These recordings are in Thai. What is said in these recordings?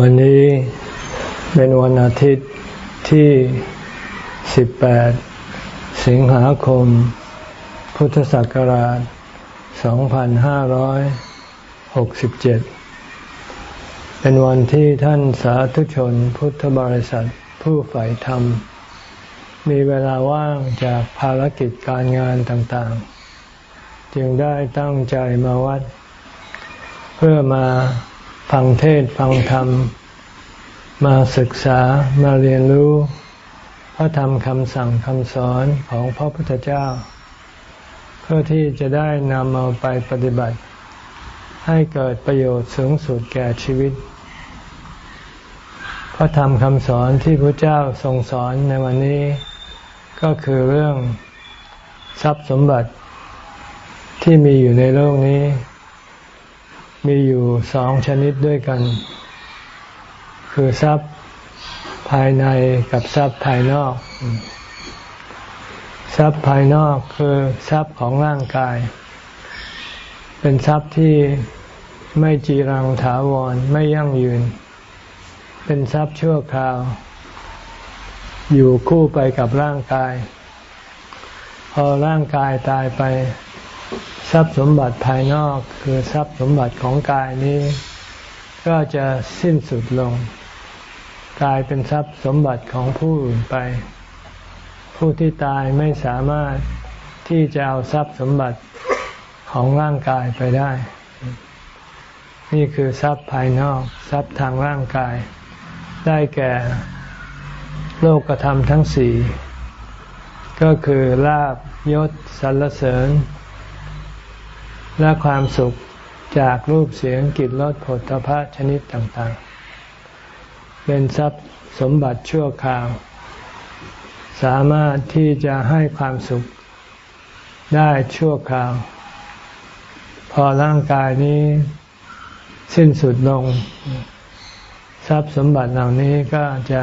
วันนี้เป็นวันอาทิตย์ที่ 18 สิงหาคม พุทธศักราช 2567 เป็นวันที่ท่านสาธุชนพุทธบริษัทผู้ใฝ่ธรรม มีเวลาว่างจากภารกิจการงานต่างๆ จึงได้ตั้งใจมาวัด เพื่อมา ฟังเทศฟังธรรม มาศึกษามาเรียนรู้ พระธรรมคำสั่งคำสอนของพระพุทธเจ้า เพื่อที่จะได้นำเอาไปปฏิบัติ ให้เกิดประโยชน์สูงสุดแก่ชีวิต พระธรรมคำสอนที่พระเจ้าทรงสอนในวันนี้ ก็คือเรื่องทรัพย์สมบัติที่มีอยู่ในโลกนี้ มีอยู่สองชนิดด้วยกัน คือทรัพย์ภายในกับทรัพย์ภายนอก ทรัพย์ภายนอกคือทรัพย์ของร่างกาย เป็นทรัพย์ที่ไม่จีรังถาวรไม่ยั่งยืน เป็นทรัพย์ชั่วคราว อยู่คู่ไปกับร่างกาย พอร่างกายตายไป ทรัพย์สมบัติภายนอกคือทรัพย์สมบัติของกายนี้ ก็จะสิ้นสุดลง กลายเป็นทรัพย์สมบัติของผู้อื่นไป ผู้ที่ตายไม่สามารถที่จะเอาทรัพย์สมบัติของร่างกายไปได้ นี่คือทรัพย์ภายนอก ทรัพย์ทางร่างกาย ได้แก่โลกธรรมทั้งสี่ก็คือลาบยศสรรเสริญ และความสุขจากรูปเสียงกลิ่นรสผลตภะชนิดต่างๆ เป็นทรัพย์สมบัติชั่วคราว สามารถที่จะให้ความสุขได้ชั่วคราว พอร่างกายนี้สิ้นสุดลง ทรัพย์สมบัติเหล่านี้ก็จะ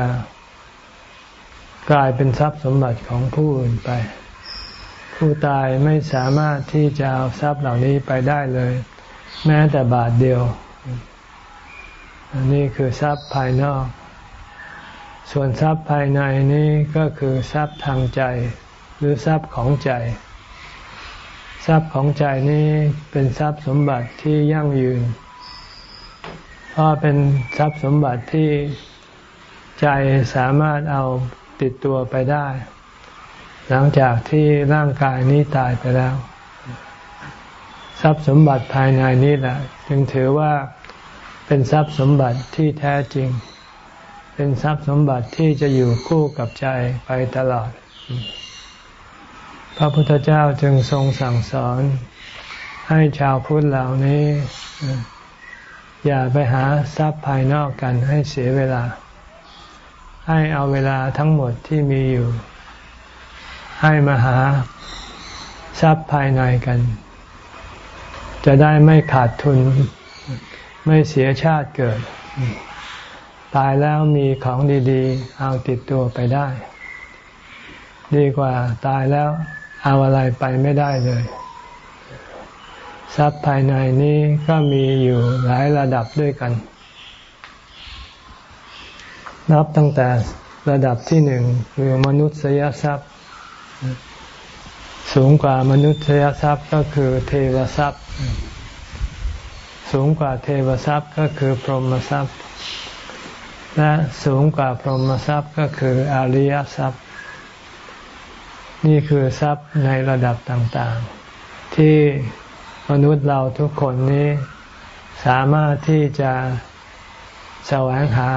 กลายเป็นทรัพย์สมบัติของผู้อื่นไป ผู้ตายไม่สามารถที่จะเอาทรัพย์เหล่านี้ไปได้เลย แม้แต่บาทเดียวอันนี้คือทรัพย์ภายนอก ส่วนทรัพย์ภายในนี้ก็คือทรัพย์ทางใจ หรือทรัพย์ของใจ ทรัพย์ของใจนี้เป็นทรัพย์สมบัติที่ยั่งยืน เพราะเป็นทรัพย์สมบัติที่ใจสามารถเอาติดตัวไปได้ หลังจากที่ร่างกายนี้ตายไปแล้ว ทรัพย์สมบัติภายในนี้แหละ จึงถือว่าเป็นทรัพย์สมบัติที่แท้จริง เป็นทรัพย์สมบัติที่จะอยู่คู่กับใจไปตลอด พระพุทธเจ้าจึงทรงสั่งสอน ให้ชาวพุทธเหล่านี้ อย่าไปหาทรัพย์ภายนอกกันให้เสียเวลา ให้เอาเวลาทั้งหมดที่มีอยู่ ให้มาหาทรัพย์ภายในกัน จะได้ไม่ขาดทุน ไม่เสียชาติเกิด ตายแล้วมีของดีๆ เอาติดตัวไปได้ ดีกว่าตายแล้วเอาอะไรไปไม่ได้เลย ทรัพย์ภายในนี้ก็มีอยู่หลายระดับด้วยกัน นับตั้งแต่ระดับที่หนึ่งคือมนุษยทรัพย์ สูงกว่ามนุษยทรัพย์ก็คือเทวทรัพย์ สูงกว่าเทวทรัพย์ก็คือพรหมทรัพย์ และสูงกว่าพรหมทรัพย์ก็คืออริยทรัพย์ นี่คือทรัพย์ในระดับต่างๆ ที่มนุษย์เราทุกคนนี้สามารถที่จะแสวงหา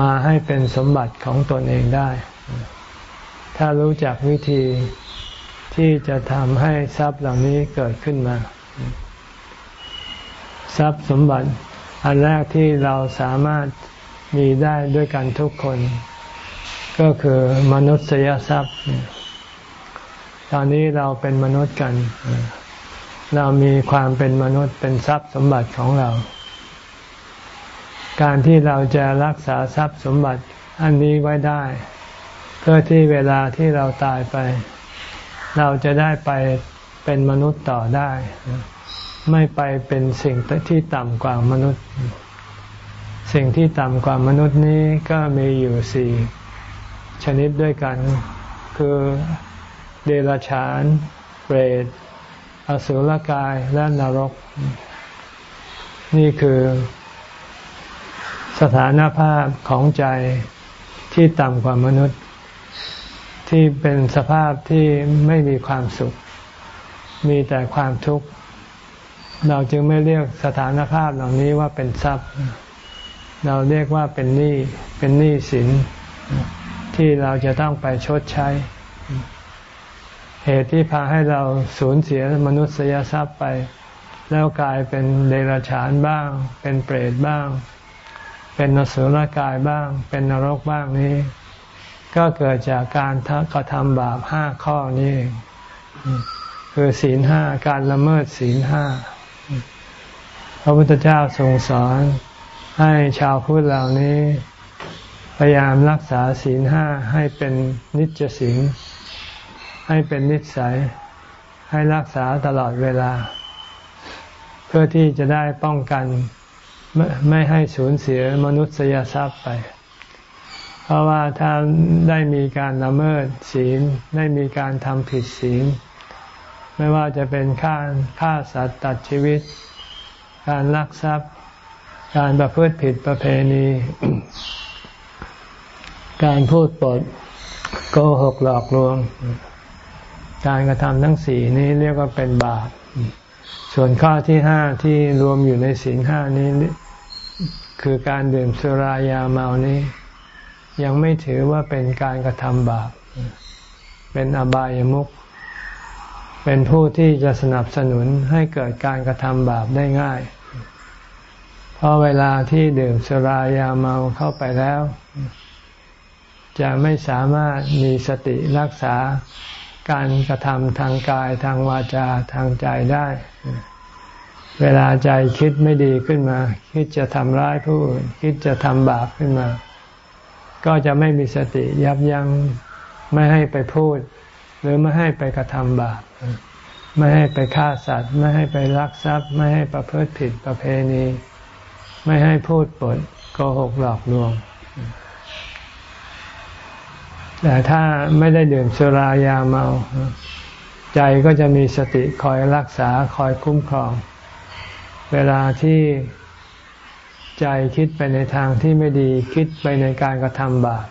มาให้เป็นสมบัติของตนเองได้ ถ้ารู้จักวิธี ที่จะทำให้ทรัพย์เหล่านี้เกิดขึ้นมา ทรัพย์สมบัติ อันแรกที่เราสามารถมีได้ด้วยกันทุกคน ก็คือมนุษยทรัพย์ ตอนนี้เราเป็นมนุษย์กัน เรามีความเป็นมนุษย์เป็นทรัพย์สมบัติของเรา การที่เราจะรักษาทรัพย์สมบัติอันนี้ไว้ได้ เพื่อที่เวลาที่เราตายไป เราจะได้ไปเป็นมนุษย์ต่อได้ ไม่ไปเป็นสิ่งที่ต่ำกว่ามนุษย์ สิ่งที่ต่ำกว่ามนุษย์นี้ก็มีอยู่สี่ชนิดด้วยกัน คือเดรัจฉาน เปรต อสุรกาย และนรก นี่คือ สถานภาพของใจที่ต่ำกว่ามนุษย์ ที่เป็นสภาพที่ไม่มีความสุข มีแต่ความทุกข์ เราจึงไม่เรียกสถานภาพเหล่านี้ว่าเป็นทรัพย์ เราเรียกว่าเป็นหนี้เป็นหนี้สิน ที่เราจะต้องไปชดใช้ เหตุที่พาให้เราสูญเสียมนุษยทรัพย์ไป แล้วกลายเป็นเดรัจฉานบ้าง เป็นเปรตบ้าง เป็นนสุรกายบ้าง เป็นนรกบ้างนี้ ก็เกิดจากการกระทำบาปห้าข้อนี้คือศีลห้าการละเมิดศีลห้าพระพุทธเจ้าทรงสอนให้ชาวพุทธเหล่านี้ พยายามรักษาศีลห้าให้เป็นนิจศีลให้เป็นนิสัย ให้รักษาตลอดเวลา เพื่อที่จะได้ป้องกันไม่ให้สูญเสียมนุษยทรัพย์ไป เพราะว่าถ้าได้มีการละเมิดศีลได้มีการทำผิดศีล ไม่ว่าจะเป็นฆ่าฆ่าสัตว์ตัดชีวิต การลักทรัพย์ การประพฤติผิดประเพณี การพูดปดโกหกหลอกลวง การกระทำทั้งสี่นี้เรียกว่าเป็นบาป ส่วนข้อที่ห้าที่รวมอยู่ในศีลห้านี้ คือการดื่มสุรายาเมานี้ ยังไม่ถือว่าเป็นการกระทำบาป เป็นอบายมุขเป็นผู้ที่จะสนับสนุนให้เกิดการกระทำบาปได้ง่าย เพราะเวลาที่ดื่มสุรายาเมาเข้าไปแล้ว จะไม่สามารถมีสติรักษาการกระทำทางกายทางวาจาทางใจได้ เวลาใจคิดไม่ดีขึ้นมา คิดจะทำร้ายผู้อื่น คิดจะทำบาปขึ้นมา ก็จะไม่มีสติยับยัง้งไม่ให้ไปพูด หรือไม่ให้ไปกระทำบาปไม่ให้ไปฆ่าสัตว์ ไม่ให้ไปลักทรัพย์ ไม่ให้ประพฤติผิดประเพณี ไม่ให้พูดปดโกหกหลอกลวง แต่ถ้าไม่ได้ดื่มสุรายาเมา ใจก็จะมีสติคอยรักษาคอยคุ้มครอง เวลาที่ ใจคิดไปในทางที่ไม่ดีคิดไปในการกระทำบาป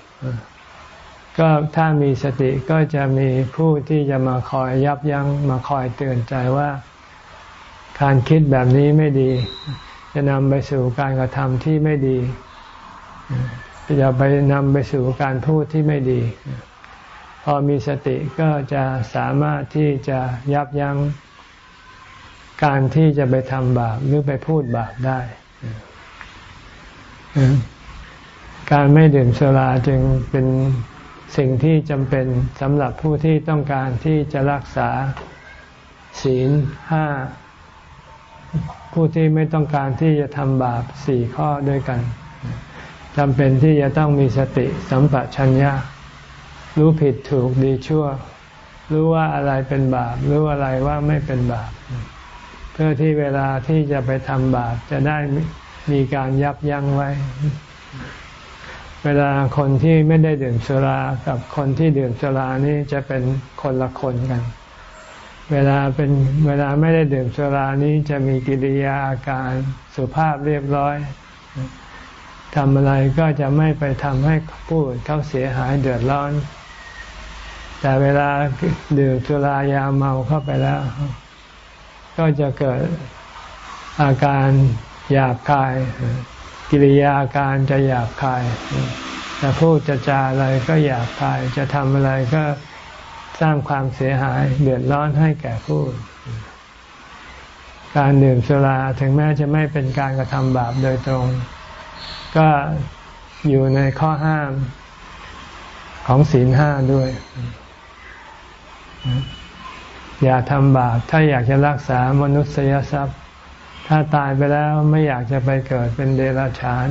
ก็ถ้ามีสติก็จะมีผู้ที่จะมาคอยยับยัง้งมาคอยเตือนใจว่า การคิดแบบนี้ไม่ดี จะนำไปสู่การกระทำที่ไม่ดีจะไปนำไปสู่การพูดที่ไม่ดี พอมีสติก็จะสามารถที่จะยับยั้งการที่จะไปทำบาปหรือไปพูดบาปได้ การไม่ดื่มสุราจึงเป็นสิ่งที่จำเป็นสำหรับผู้ที่ต้องการที่จะรักษาศีลห้าผู้ที่ไม่ต้องการที่จะทำบาปสี่ข้อด้วยกันจำเป็นที่จะต้องมีสติสัมปชัญญะรู้ผิดถูกดีชั่ว รู้ว่าอะไรเป็นบาป รู้อะไรว่าไม่เป็นบาป เพื่อที่เวลาที่จะไปทำบาปจะได้ มีการยับยั้งไว้ เวลาคนที่ไม่ได้ดื่มสุรากับคนที่ดื่มสุรานี่จะเป็นคนละคนกัน เวลาเป็นเวลาไม่ได้ดื่มสุรานี้จะมีกิริยาอาการสุภาพเรียบร้อยทำอะไรก็จะไม่ไปทำให้ผู้อื่นเขาเสียหายเดือดร้อน แต่เวลาดื่มสุรายาเมาเข้าไปแล้ว ก็จะเกิดอาการ หยาบคาย กิริยาการจะหยาบคายจะพูดจะจาอะไรก็หยาบคาย จะทำอะไรก็สร้างความเสียหายเดือดร้อนให้แก่ผู้การดื่มสุราถึงแม้จะไม่เป็นการกระทำบาปโดยตรง ก็อยู่ในข้อห้ามของศีลห้าด้วย อย่าทำบาปถ้าอยากจะรักษามนุษยทรัพย์ ถ้าตายไปแล้วไม่อยากจะไปเกิดเป็นเดรัจฉาน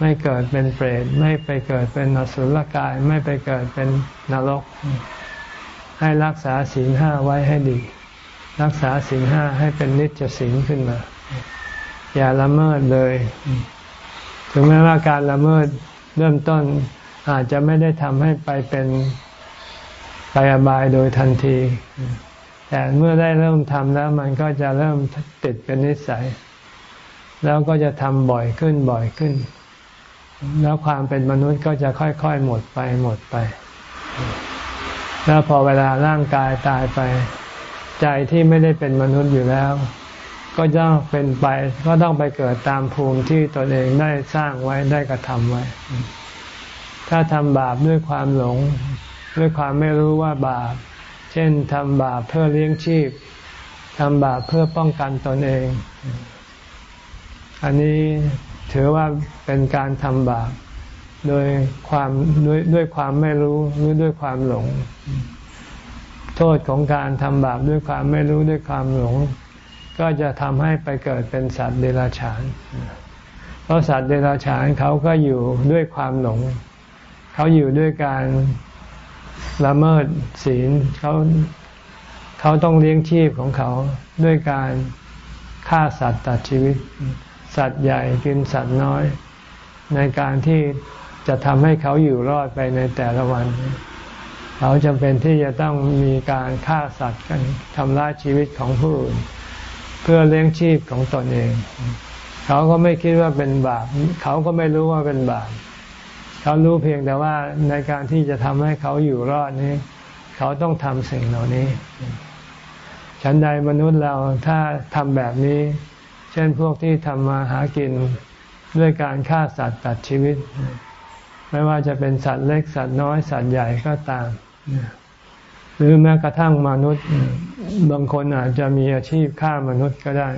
ไม่เกิดเป็นเปรตไม่ไปเกิดเป็นนสุลกาย ไม่ไปเกิดเป็นนรก ให้รักษาศีลห้าไว้ให้ดี รักษาศีลห้าให้เป็นนิจศีลขึ้นมา อย่าละเมิดเลยถถึงแม้ว่าการละเมิดเริ่มต้นอาจจะไม่ได้ทำให้ไปเป็นไปอบายโดยทันที แต่เมื่อได้เริ่มทำแล้วมันก็จะเริ่มติดเป็นนิสัย แล้วก็จะทำบ่อยขึ้นบ่อยขึ้น แล้วความเป็นมนุษย์ก็จะค่อยๆหมดไปหมดไป แล้วพอเวลาร่างกายตายไป ใจที่ไม่ได้เป็นมนุษย์อยู่แล้ว ก็ต้องเป็นไป ก็ต้องไปเกิดตามภูมิที่ตนเองได้สร้างไว้ได้กระทำไว้ ถ้าทำบาปด้วยความหลง ด้วยความไม่รู้ว่าบาป ช่นทำบาปเพื่อเลี้ยงชีพทำบาปเพื่อป้องกันตนเอง อันนี้ถือว่าเป็นการทำบาปโดยความด้วยด้วยความไม่รู้หรือด้วยความหลง โทษของการทำบาปด้วยความไม่รู้ด้วยความหลง ก็จะทำให้ไปเกิดเป็นสัตว์เดรัจฉาน เพราะสัตว์เดรัจฉานเขาก็อยู่ด้วยความหลง เขาอยู่ด้วยการ ละเมิดศีลเขาเขาต้องเลี้ยงชีพของเขาด้วยการฆ่าสัตว์ตัดชีวิต สัตว์ใหญ่กินสัตว์น้อย ในการที่จะทำให้เขาอยู่รอดไปในแต่ละวัน เขาจำเป็นที่จะต้องมีการฆ่าสัตว์กันทำร้ายชีวิตของผู้อื่นเพื่อเลี้ยงชีพของตนเอง เขาก็ไม่คิดว่าเป็นบาป เขาก็ไม่รู้ว่าเป็นบาป เขารู้เพียงแต่ว่าในการที่จะทำให้เขาอยู่รอดนี้ เขาต้องทำสิ่งเหล่านี้ ฉันใดมนุษย์เราถ้าทำแบบนี้ เช่นพวกที่ทำมาหากินด้วยการฆ่าสัตว์ตัดชีวิต ไม่ว่าจะเป็นสัตว์เล็กสัตว์น้อยสัตว์ใหญ่ก็ตาม หรือแม้กระทั่งมนุษย์ บางคนอาจจะมีอาชีพฆ่ามนุษย์ก็ได้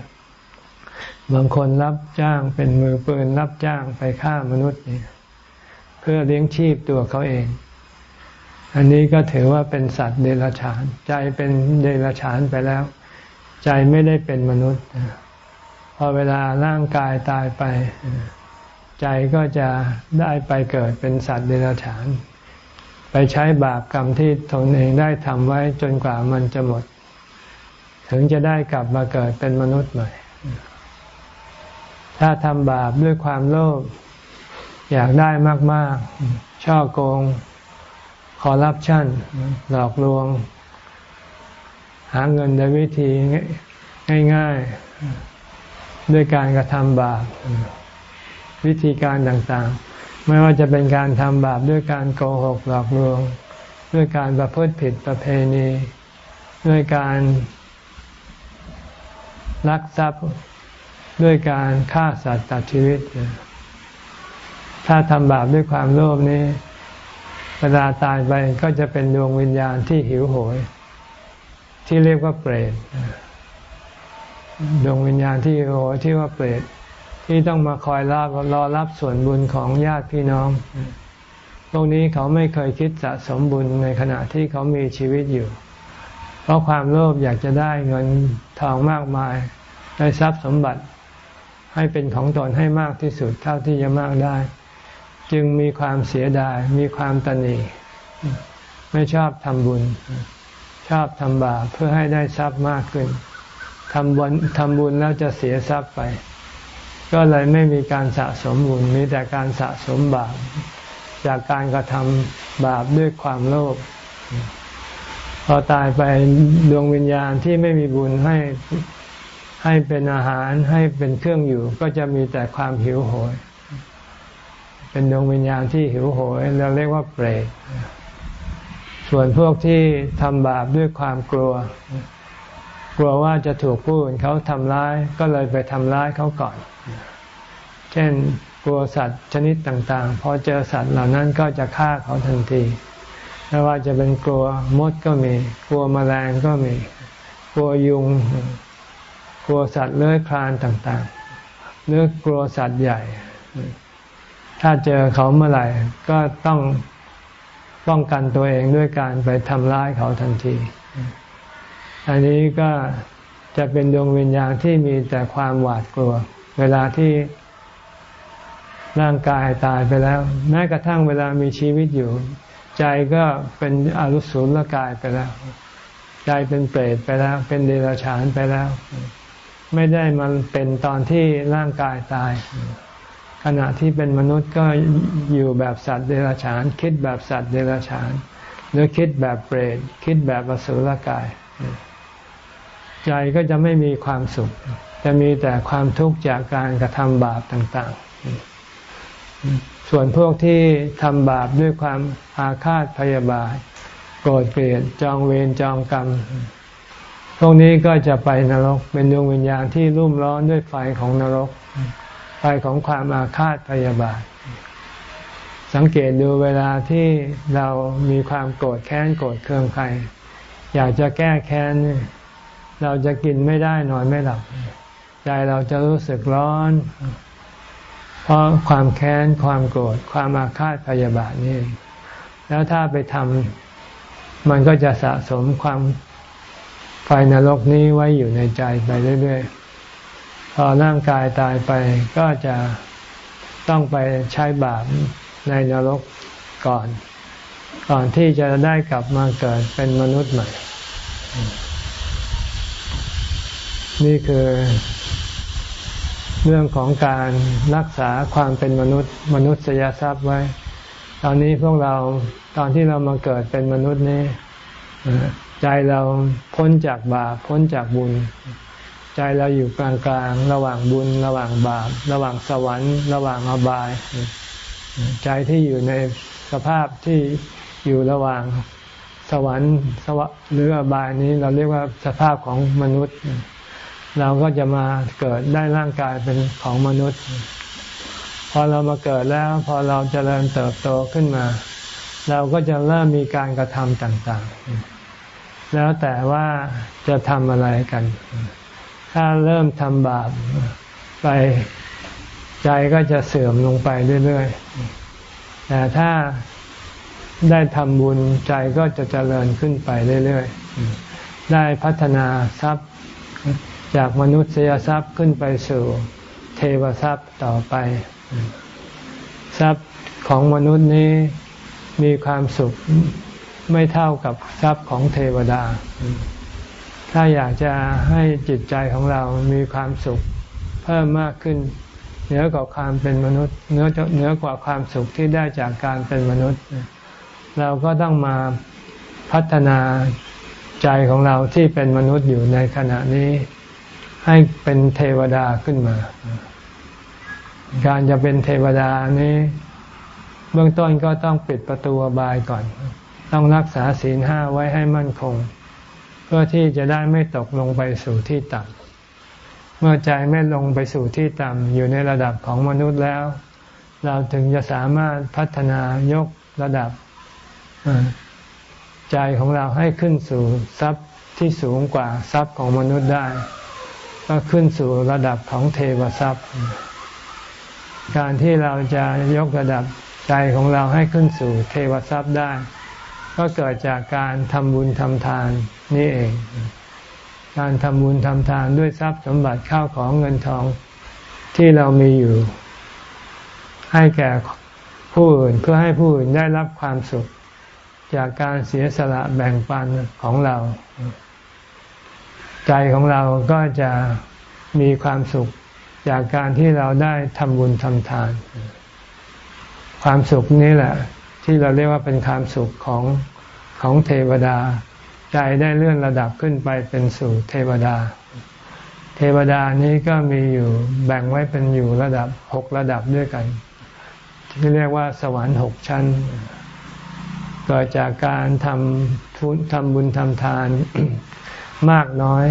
บางคนรับจ้างเป็นมือปืนรับจ้างไปฆ่ามนุษย์เนี่ย เพื่อเลี้ยงชีพตัวเขาเอง อันนี้ก็ถือว่าเป็นสัตว์เดรัจฉาน ใจเป็นเดรัจฉานไปแล้ว ใจไม่ได้เป็นมนุษย์ พอเวลาร่างกายตายไป ใจก็จะได้ไปเกิดเป็นสัตว์เดรัจฉาน ไปใช้บาปกรรมที่ตนเองได้ทำไว้จนกว่ามันจะหมด ถึงจะได้กลับมาเกิดเป็นมนุษย์ใหม่ถ้าทำบาปด้วยความโลภ อยากได้มาก ๆ ช่อโกง คอร์รัปชันหลอกลวง หาเงินโดยวิธีง่าย ๆ ด้วยการกระทำบาปวิธีการต่างๆ ไม่ว่าจะเป็นการทำบาปด้วยการโกหกหลอกลวง ด้วยการประพฤติผิดประเพณี ด้วยการลักทรัพย์ ด้วยการฆ่าสัตว์ตัดชีวิต ถ้าทำบาปด้วยความโลภนี้ เวลาตายไปก็จะเป็นดวงวิญญาณที่หิวโหย ที่เรียกว่าเปรตดวงวิญญาณที่หิวโหยที่ว่าเปรตที่ต้องมาคอยรับรอรับส่วนบุญของญาติพี่น้องพวกนี้เขาไม่เคยคิดสะสมบุญในขณะที่เขามีชีวิตอยู่ เพราะความโลภอยากจะได้เงินทองมากมายได้ทรัพย์สมบัติให้เป็นของตนให้มากที่สุดเท่าที่จะมากได้ จึงมีความเสียดาย มีความตนีไม่ชอบทำบุญ ชอบทำบาปเพื่อให้ได้ทรัพย์มากขึ้นทำบุญทำบุญแล้วจะเสียทรัพย์ไป ก็เลยไม่มีการสะสมบุญมีแต่การสะสมบาปจากการกระทำบาปด้วยความโลภพอตายไปดวงวิญญาณที่ไม่มีบุญให้ให้เป็นอาหารให้เป็นเครื่องอยู่ ก็จะมีแต่ความหิวโหย เป็นดวงวิญญาณที่หิวโหยเราเรียกว่าเปรตส่วนพวกที่ทำบาปด้วยความกลัว กลัวว่าจะถูกผู้อื่นเขาทำร้ายก็เลยไปทำร้ายเขาก่อน เช่นกลัวสัตว์ชนิดต่างๆ พอเจอสัตว์เหล่านั้นก็จะฆ่าเขาทันทีไม่ว่าจะเป็นกลัวมดก็มี กลัวมแมลงก็มี กลัวยุง กลัวสัตว์เลื้อยคลานต่างๆหรือกลัวสัตว์ใหญ่ ถ้าเจอเขาเมื่อไหร่ก็ต้องป้องกันตัวเองด้วยการไปทำร้ายเขาทันที อันนี้ก็จะเป็นดวงวิญญาณที่มีแต่ความหวาดกลัว เวลาที่ร่างกายตายไปแล้ว แม้กระทั่งเวลามีชีวิตอยู่ ใจก็เป็นอรุสูลกายไปแล้ว ใจเป็นเปรตไปแล้ว เป็นเดรัจฉานไปแล้ว ไม่ได้มันเป็นตอนที่ร่างกายตาย ขณะที่เป็นมนุษย์ก็อยู่แบบสัตว์เดรัจฉาน คิดแบบสัตว์เดรัจฉาน หรือคิดแบบเปรตคิดแบบอสุรกาย ใจก็จะไม่มีความสุข จะมีแต่ความทุกข์จากการกระทำบาปต่างๆ ส่วนพวกที่ทำบาปด้วยความอาฆาตพยาบาทโกรธเกลียดจองเวรจองกรรมพวกนี้ก็จะไปนรกเป็นดวงวิญญาณที่รุ่มร้อนด้วยไฟของนรก ไฟของความอาฆาตพยาบาท สังเกตดูเวลาที่เรามีความโกรธแค้นโกรธเคืองใคร อยากจะแก้แค้น เราจะกินไม่ได้นอนไม่หลับ ใจเราจะรู้สึกร้อน เพราะความแค้นความโกรธความอาฆาตพยาบาทนี่แล้วถ้าไปทำมันก็จะสะสมความไฟนรกนี้ไว้อยู่ในใจไปเรื่อยๆ อร่างกายตายไปก็จะต้องไปใช้บาปในนรกก่อน ก่อนที่จะได้กลับมาเกิดเป็นมนุษย์ใหม่ นี่คือเรื่องของการรักษาความเป็นมนุษย์ มนุษยทรัพย์ไว้ ตอนนี้พวกเราตอนที่เรามาเกิดเป็นมนุษย์นี้ใจเราพ้นจากบาปพ้นจากบุญ ใจเราอยู่กลางๆ ระหว่างบุญ ระหว่างบาป ระหว่างสวรรค์ ระหว่างอบาย ใจที่อยู่ในสภาพที่อยู่ระหว่างสวรรค์สวหรืออบายนี้เราเรียกว่าสภาพของมนุษย์ เราก็จะมาเกิดได้ร่างกายเป็นของมนุษย์ พอเรามาเกิดแล้ว พอเราจเจริญเติบโตขึ้นมา เราก็จะเริ่มมีการกระทำต่างๆ แล้วแต่ว่าจะทำอะไรกัน ถ้าเริ่มทำบาปไปใจก็จะเสื่อมลงไปเรื่อยๆ แต่ถ้าได้ทำบุญใจก็จะเจริญขึ้นไปเรื่อยๆ ได้พัฒนาทรัพย์จากมนุษยทรัพย์ขึ้นไปสู่เทวทรัพย์ต่อไป ทรัพย์ของมนุษย์นี้มีความสุขไม่เท่ากับทรัพย์ของเทวดา ถ้าอยากจะให้จิตใจของเรามีความสุขเพิ่มมากขึ้นเหนือกว่าความเป็นมนุษย์เหนือเหนือกว่าความสุขที่ได้จากการเป็นมนุษย์ เราก็ต้องมาพัฒนาใจของเราที่เป็นมนุษย์อยู่ในขณะนี้ ให้เป็นเทวดาขึ้นมา การจะเป็นเทวดานี้ เบื้องต้นก็ต้องปิดประตูบายก่อน ต้องรักษาศีลห้าไว้ให้มั่นคง เพื่อที่จะได้ไม่ตกลงไปสู่ที่ต่ำเมื่อใจไม่ลงไปสู่ที่ต่ำอยู่ในระดับของมนุษย์แล้ว เราถึงจะสามารถพัฒนายกระดับใจของเราให้ขึ้นสู่ทรัพย์ที่สูงกว่าทรัพย์ของมนุษย์ได้ ก็ขึ้นสู่ระดับของเทวทรัพย์ การที่เราจะยกระดับใจของเราให้ขึ้นสู่เทวทรัพย์ได้ ก็เกิดจากการทำบุญทำทานนี่เอง การทำบุญทำทานด้วยทรัพย์สมบัติข้าวของเงินทองที่เรามีอยู่ ให้แก่ผู้อื่นเพื่อให้ผู้อื่นได้รับความสุข จากการเสียสละแบ่งปันของเรา ใจของเราก็จะมีความสุขจากการที่เราได้ทำบุญทำทาน ความสุขนี้แหละ ที่เราเรียกว่าเป็นความสุขของของเทวดา ใจได้เลื่อนระดับขึ้นไปเป็นสู่เทวดา เทวดานี้ก็มีอยู่แบ่งไว้เป็นอยู่ระดับหกระดับด้วยกัน ที่เรียกว่าสวรรค์หกชั้นเกิดจากการทำทุนทำบุญทำทานมากน้อย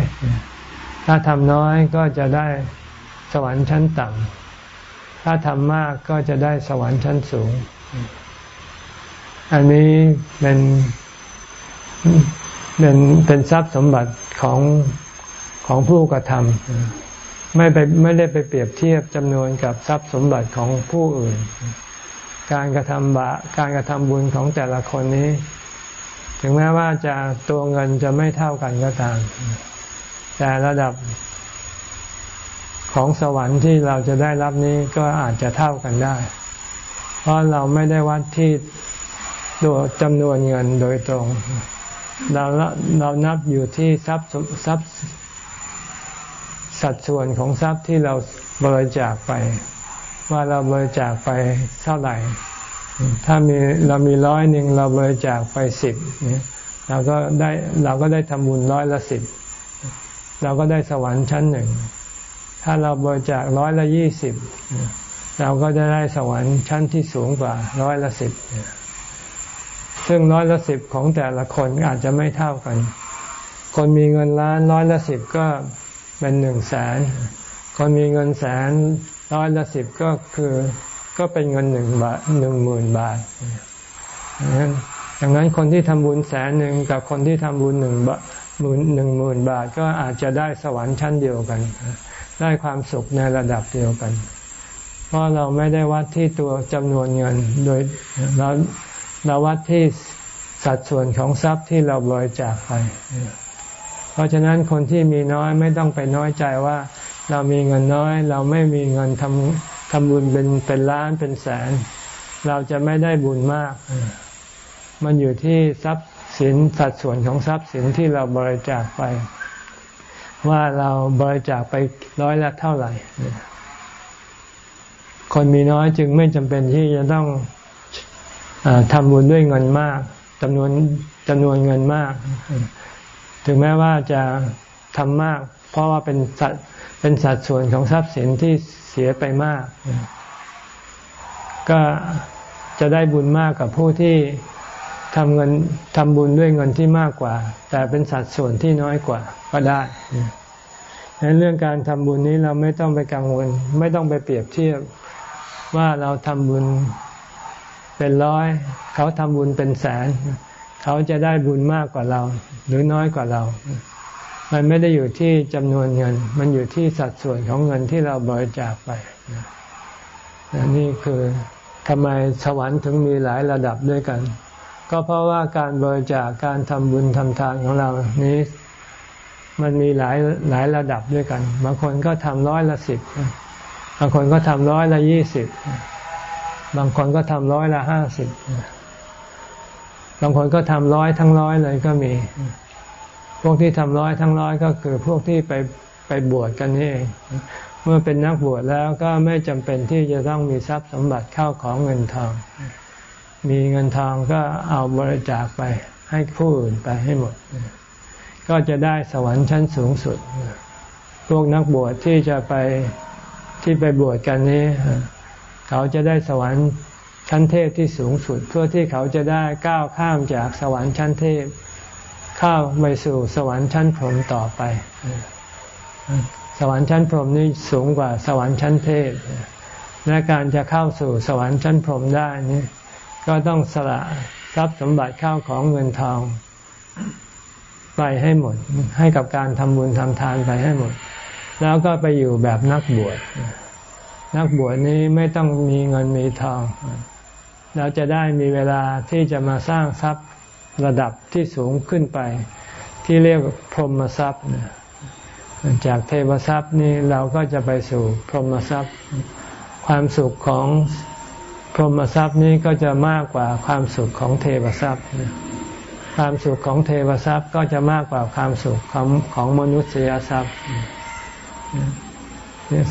ถ้าทำน้อยก็จะได้สวรรค์ชั้นต่ำถ้าทำมากก็จะได้สวรรค์ชั้นสูง อันนี้เป็นเป็นเป็นทรัพย์สมบัติของของผู้กระทำไม่ไปไม่ได้ไปเปรียบเทียบจำนวนกับทรัพย์สมบัติของผู้อื่น การกระทำบะการกระทำบุญของแต่ละคนนี้ ถึงแม้ว่าจะตัวเงินจะไม่เท่ากันก็ตาม แต่ระดับของสวรรค์ที่เราจะได้รับนี้ก็อาจจะเท่ากันได้ เพราะเราไม่ได้วัดที่ ตัวจำนวนเงินโดยตรง เราเรานับอยู่ที่ทรัพย์ทรัพย์สัดส่วนของทรัพย์ที่เราบริจาคไป ว่าเราบริจาคไปเท่าไหร่ ถ้ามีเรามีร้อยหนึ่งเราบริจาคไปสิบเราก็ได้เราก็ได้ทำบุญร้อยละสิบเราก็ได้สวรรค์ชั้นหนึ่ง ถ้าเราบริจาคร้อยละยี่สิบเราก็จะได้สวรรค์ชั้นที่สูงกว่าร้อยละสิบ ซึ่งร้อยละสิบของแต่ละคนอาจจะไม่เท่ากัน คนมีเงินล้านร้อยละสิบก็เป็นหนึ่งแสน คนมีเงินแสนร้อยละสิบก็คือก็เป็นเงินหนึ่งบาทหนึ่งหมื่นบาทดังนั้นดังนั้นคนที่ทำบุญแสนหนึ่งกับคนที่ทำบุญหนึ่งบาทหมื่นหนึ่งหมื่นบาทก็อาจจะได้สวรรค์ชั้นเดียวกัน ได้ความสุขในระดับเดียวกัน เพราะเราไม่ได้วัดที่ตัวจำนวนเงิน โดยเรา เราวัดที่สัดส่วนของทรัพย์ที่เราบริจาคไป เพราะฉะนั้นคนที่มีน้อยไม่ต้องไปน้อยใจว่า เรามีเงินน้อย เราไม่มีเงินทำทำบุญเป็นเป็นล้านเป็นแสน เราจะไม่ได้บุญมาก มันอยู่ที่ทรัพย์สินสัดส่วนของทรัพย์สินที่เราบริจาคไป ว่าเราบริจาคไปร้อยละเท่าไหร่ คนมีน้อยจึงไม่จำเป็นที่จะต้อง ทำบุญด้วยเงินมากจำนวนจำนวนเงินมาก ถึงแม้ว่าจะทำมาก เพราะว่าเป็นสัดเป็นสัดส่วนของทรัพย์สินที่เสียไปมาก ก็จะได้บุญมากกับผู้ที่ทำเงินทำบุญด้วยเงินที่มากกว่า แต่เป็นสัดส่วนที่น้อยกว่าก็ได้ในเรื่องการทำบุญนี้เราไม่ต้องไปกังวล ไม่ต้องไปเปรียบเทียบว่าเราทำบุญ เป็นร้อย เขาทำบุญเป็นแสน เขาจะได้บุญมากกว่าเรา หรือน้อยกว่าเรา มันไม่ได้อยู่ที่จำนวนเงิน มันอยู่ที่สัดส่วนของเงินที่เราบริจาคไปนี่คือทำไมสวรรค์ถึงมีหลายระดับด้วยกัน ก็เพราะว่าการบริจาคการทำบุญทำทานของเรานี้มันมีหลายหลายระดับด้วยกัน บางคนก็ทำร้อยละสิบบางคนก็ทำร้อยละยี่สิบ บางคนก็ทำร้อยละห้าสิบบางคนก็ทำร้อยทั้งร้อยเลยก็มี พวกที่ทำร้อยทั้งร้อยก็คือพวกที่ไปไปบวชกันนี่เองเมื่อเป็นนักบวชแล้วก็ไม่จำเป็นที่จะต้องมีทรัพย์สมบัติเข้าของเงินทอง มีเงินทองก็เอาบริจาคไปให้ผู้อื่นไปให้หมด ก็จะได้สวรรค์ชั้นสูงสุด พวกนักบวชที่จะไปที่ไปบวชกันนี้ เขาจะได้สวรรค์ชั้นเทพที่สูงสุด เพื่อที่เขาจะได้ก้าวข้ามจากสวรรค์ชั้นเทพเข้าไปสู่สวรรค์ชั้นพรหมต่อไป สวรรค์ชั้นพรหมนี่สูงกว่าสวรรค์ชั้นเทพและการจะเข้าสู่สวรรค์ชั้นพรหมได้นี่ก็ต้องสละทรัพย์สมบัติเข้าของเงินทอง ไปให้หมด ให้กับการทำบุญทำทานไปให้หมด แล้วก็ไปอยู่แบบนักบวช นักบวชนี้ไม่ต้องมีเงินมีทองเราจะได้มีเวลาที่จะมาสร้างทรัพย์ระดับที่สูงขึ้นไป ที่เรียกพรหมทรัพย์จากเทวทรัพย์นี้เราก็จะไปสู่พรหมทรัพย์ ความสุขของพรหมทรัพย์นี้ก็จะมากกว่าความสุขของเทวทรัพย์ความสุขของเทวทรัพย์ก็จะมากกว่าความสุขของของมนุษยทรัพย์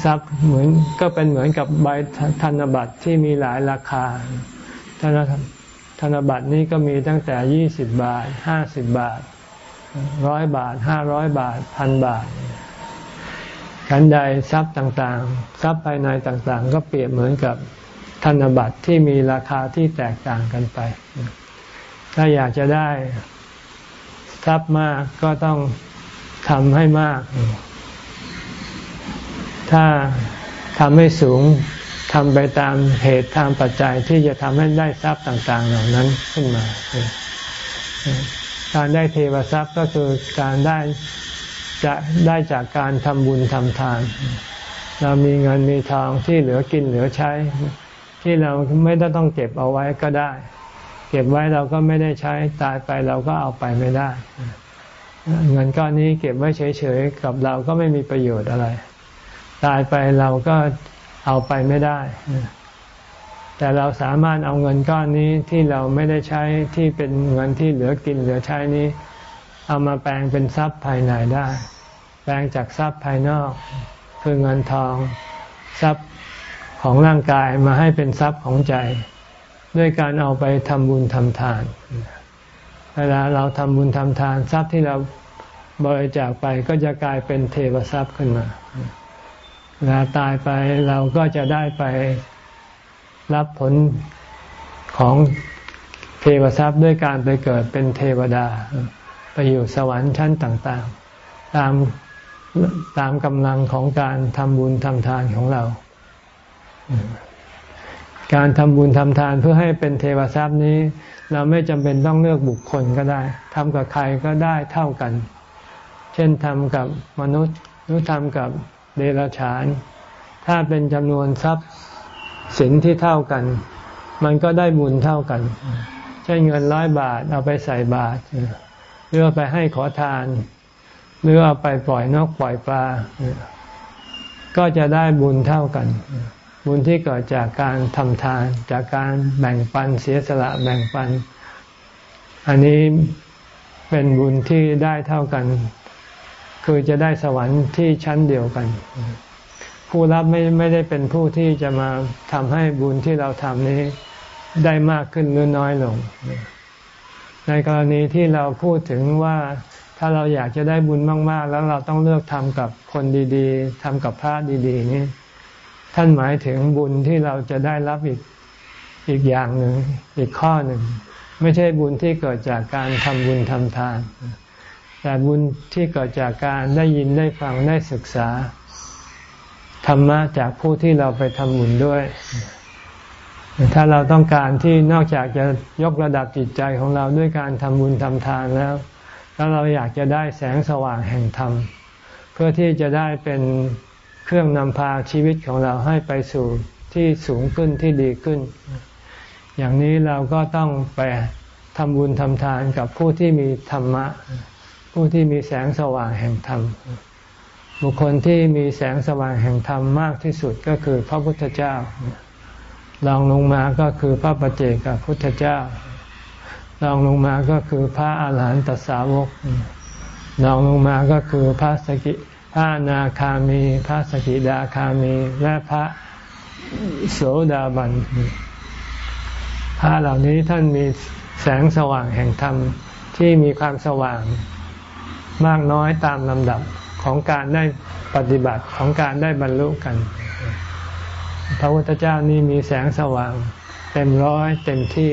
ทรัพย์เหมือนก็เป็นเหมือนกับใบธนบัตรที่มีหลายราคา ธนธนบัตรนี้ก็มีตั้งแต่ยี่สิบบาทห้าสิบบาทร้อยบาทห้าร้อยบาทพันบาทกันใดทรัพย์ต่างๆ ทรัพย์ภายในต่างๆ ก็เปรียบเหมือนกับธนบัตรที่มีราคาที่แตกต่างกันไป ถ้าอยากจะได้ทรัพย์มากก็ต้องทำให้มาก ถ้าทำให้สูงทำไปตามเหตุตามปัจจัยที่จะทำให้ได้ทรัพย์ต่าง ๆ เหล่านั้นขึ้นมา การได้เทวทรัพย์ก็คือการได้จะได้จากการทำบุญทำทาน เรามีเงินมีทองที่เหลือกินเหลือใช้ ที่เราไม่ได้ต้องเก็บเอาไว้ก็ได้ เก็บไว้เราก็ไม่ได้ใช้ตายไปเราก็เอาไปไม่ได้ เงินก้อนนี้เก็บไว้เฉยๆกับเราก็ไม่มีประโยชน์อะไร ตายไปเราก็เอาไปไม่ได้ แต่เราสามารถเอาเงินก้อนนี้ที่เราไม่ได้ใช้ที่เป็นเงินที่เหลือกินเหลือใช้นี้ เอามาแปลงเป็นทรัพย์ภายในได้ แปลงจากทรัพย์ภายนอก คือเงินทองทรัพย์ของร่างกายมาให้เป็นทรัพย์ของใจ ด้วยการเอาไปทำบุญทำทาน เวลาเราทำบุญทำทาน ทรัพย์ที่เราบริจาคไปก็จะกลายเป็นเทวทรัพย์ขึ้นมา เวลาตายไปเราก็จะได้ไปรับผลของเทวทรัพย์ด้วยการไปเกิดเป็นเทวดา ไปอยู่สวรรค์ชั้นต่างๆ ตามตามกำลังของการทำบุญทำทานของเรา การทำบุญทำทานเพื่อให้เป็นเทวทรัพย์นี้ เราไม่จำเป็นต้องเลือกบุคคลก็ได้ทำกับใครก็ได้เท่ากัน เช่นทำกับมนุษย์หรือทำกับ เดรัจฉาน ถ้าเป็นจำนวนทรัพย์สินที่เท่ากัน มันก็ได้บุญเท่ากัน เช่นเงินร้อยบาทเอาไปใส่บาตรหรือเอาไปให้ขอทาน หรือเอาไปปล่อยนกปล่อยปลา ก็จะได้บุญเท่ากัน บุญที่เกิดจากการทำทาน จากการแบ่งปันเสียสละแบ่งปัน อันนี้เป็นบุญที่ได้เท่ากัน คือจะได้สวรรค์ที่ชั้นเดียวกัน ผู้รับไม่ไม่ได้เป็นผู้ที่จะมาทำให้บุญที่เราทำนี้ได้มากขึ้นหรือน้อยลง ในกรณีที่เราพูดถึงว่าถ้าเราอยากจะได้บุญมาก ๆ แล้วเราต้องเลือกทำกับคนดีๆทำกับพระดี ๆ นี่ท่านหมายถึงบุญที่เราจะได้รับอีกอีกอย่างหนึ่งอีกข้อหนึ่ง ไม่ใช่บุญที่เกิดจากการทำบุญทำทาน แต่บุญที่เกิดจากการได้ยินได้ฟังได้ศึกษา ธรรมะจากผู้ที่เราไปทำบุญด้วย ถ้าเราต้องการที่นอกจากจะยกระดับจิตใจของเราด้วยการทำบุญทำทานแล้ว แล้วเราอยากจะได้แสงสว่างแห่งธรรม เพื่อที่จะได้เป็นเครื่องนำพาชีวิตของเราให้ไปสู่ที่สูงขึ้นที่ดีขึ้น อย่างนี้เราก็ต้องไปทำบุญทำทานกับผู้ที่มีธรรมะ ผู้ที่มีแสงสว่างแห่งธรรม บุคคลที่มีแสงสว่างแห่งธรรมมากที่สุดก็คือพระพุทธเจ้าลองลงมาก็คือพระปเจกับพุทธเจ้าลองลงมาก็คือพระอาหารหันตสาวกลองลงมาก็คือพระสกิพระนาคามี พระสกิดาคามี และพระโสดาบันพระเหล่านี้ท่านมีแสงสว่างแห่งธรรมที่มีความสว่าง มากน้อยตามลำดับของการได้ปฏิบัติของการได้บรรลุกัน พระพุทธเจ้านี่มีแสงสว่าง เต็มร้อยเต็มที่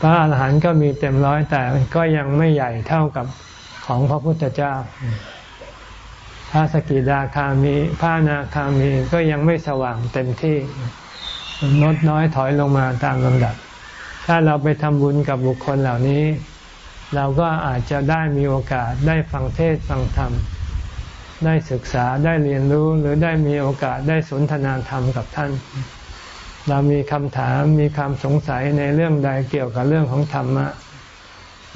พระอาหารหันต์ก็มีเต็มร้อยแต่ก็ยังไม่ใหญ่เท่ากับของพระพุทธเจ้า พระสกิดาคามีพระนาคามีก็ยังไม่สว่างเต็มที่ลดน้อยถอยลงมาตามลำดับ ถ้าเราไปทำบุญกับบุคคลเหล่านี้ เราก็อาจจะได้มีโอกาสได้ฟังเทศฟังธรรม ได้ศึกษาได้เรียนรู้หรือได้มีโอกาสได้สนทนาธรรมกับท่าน เรามีคำถามมีความสงสัยในเรื่องใดเกี่ยวกับเรื่องของธรรมะ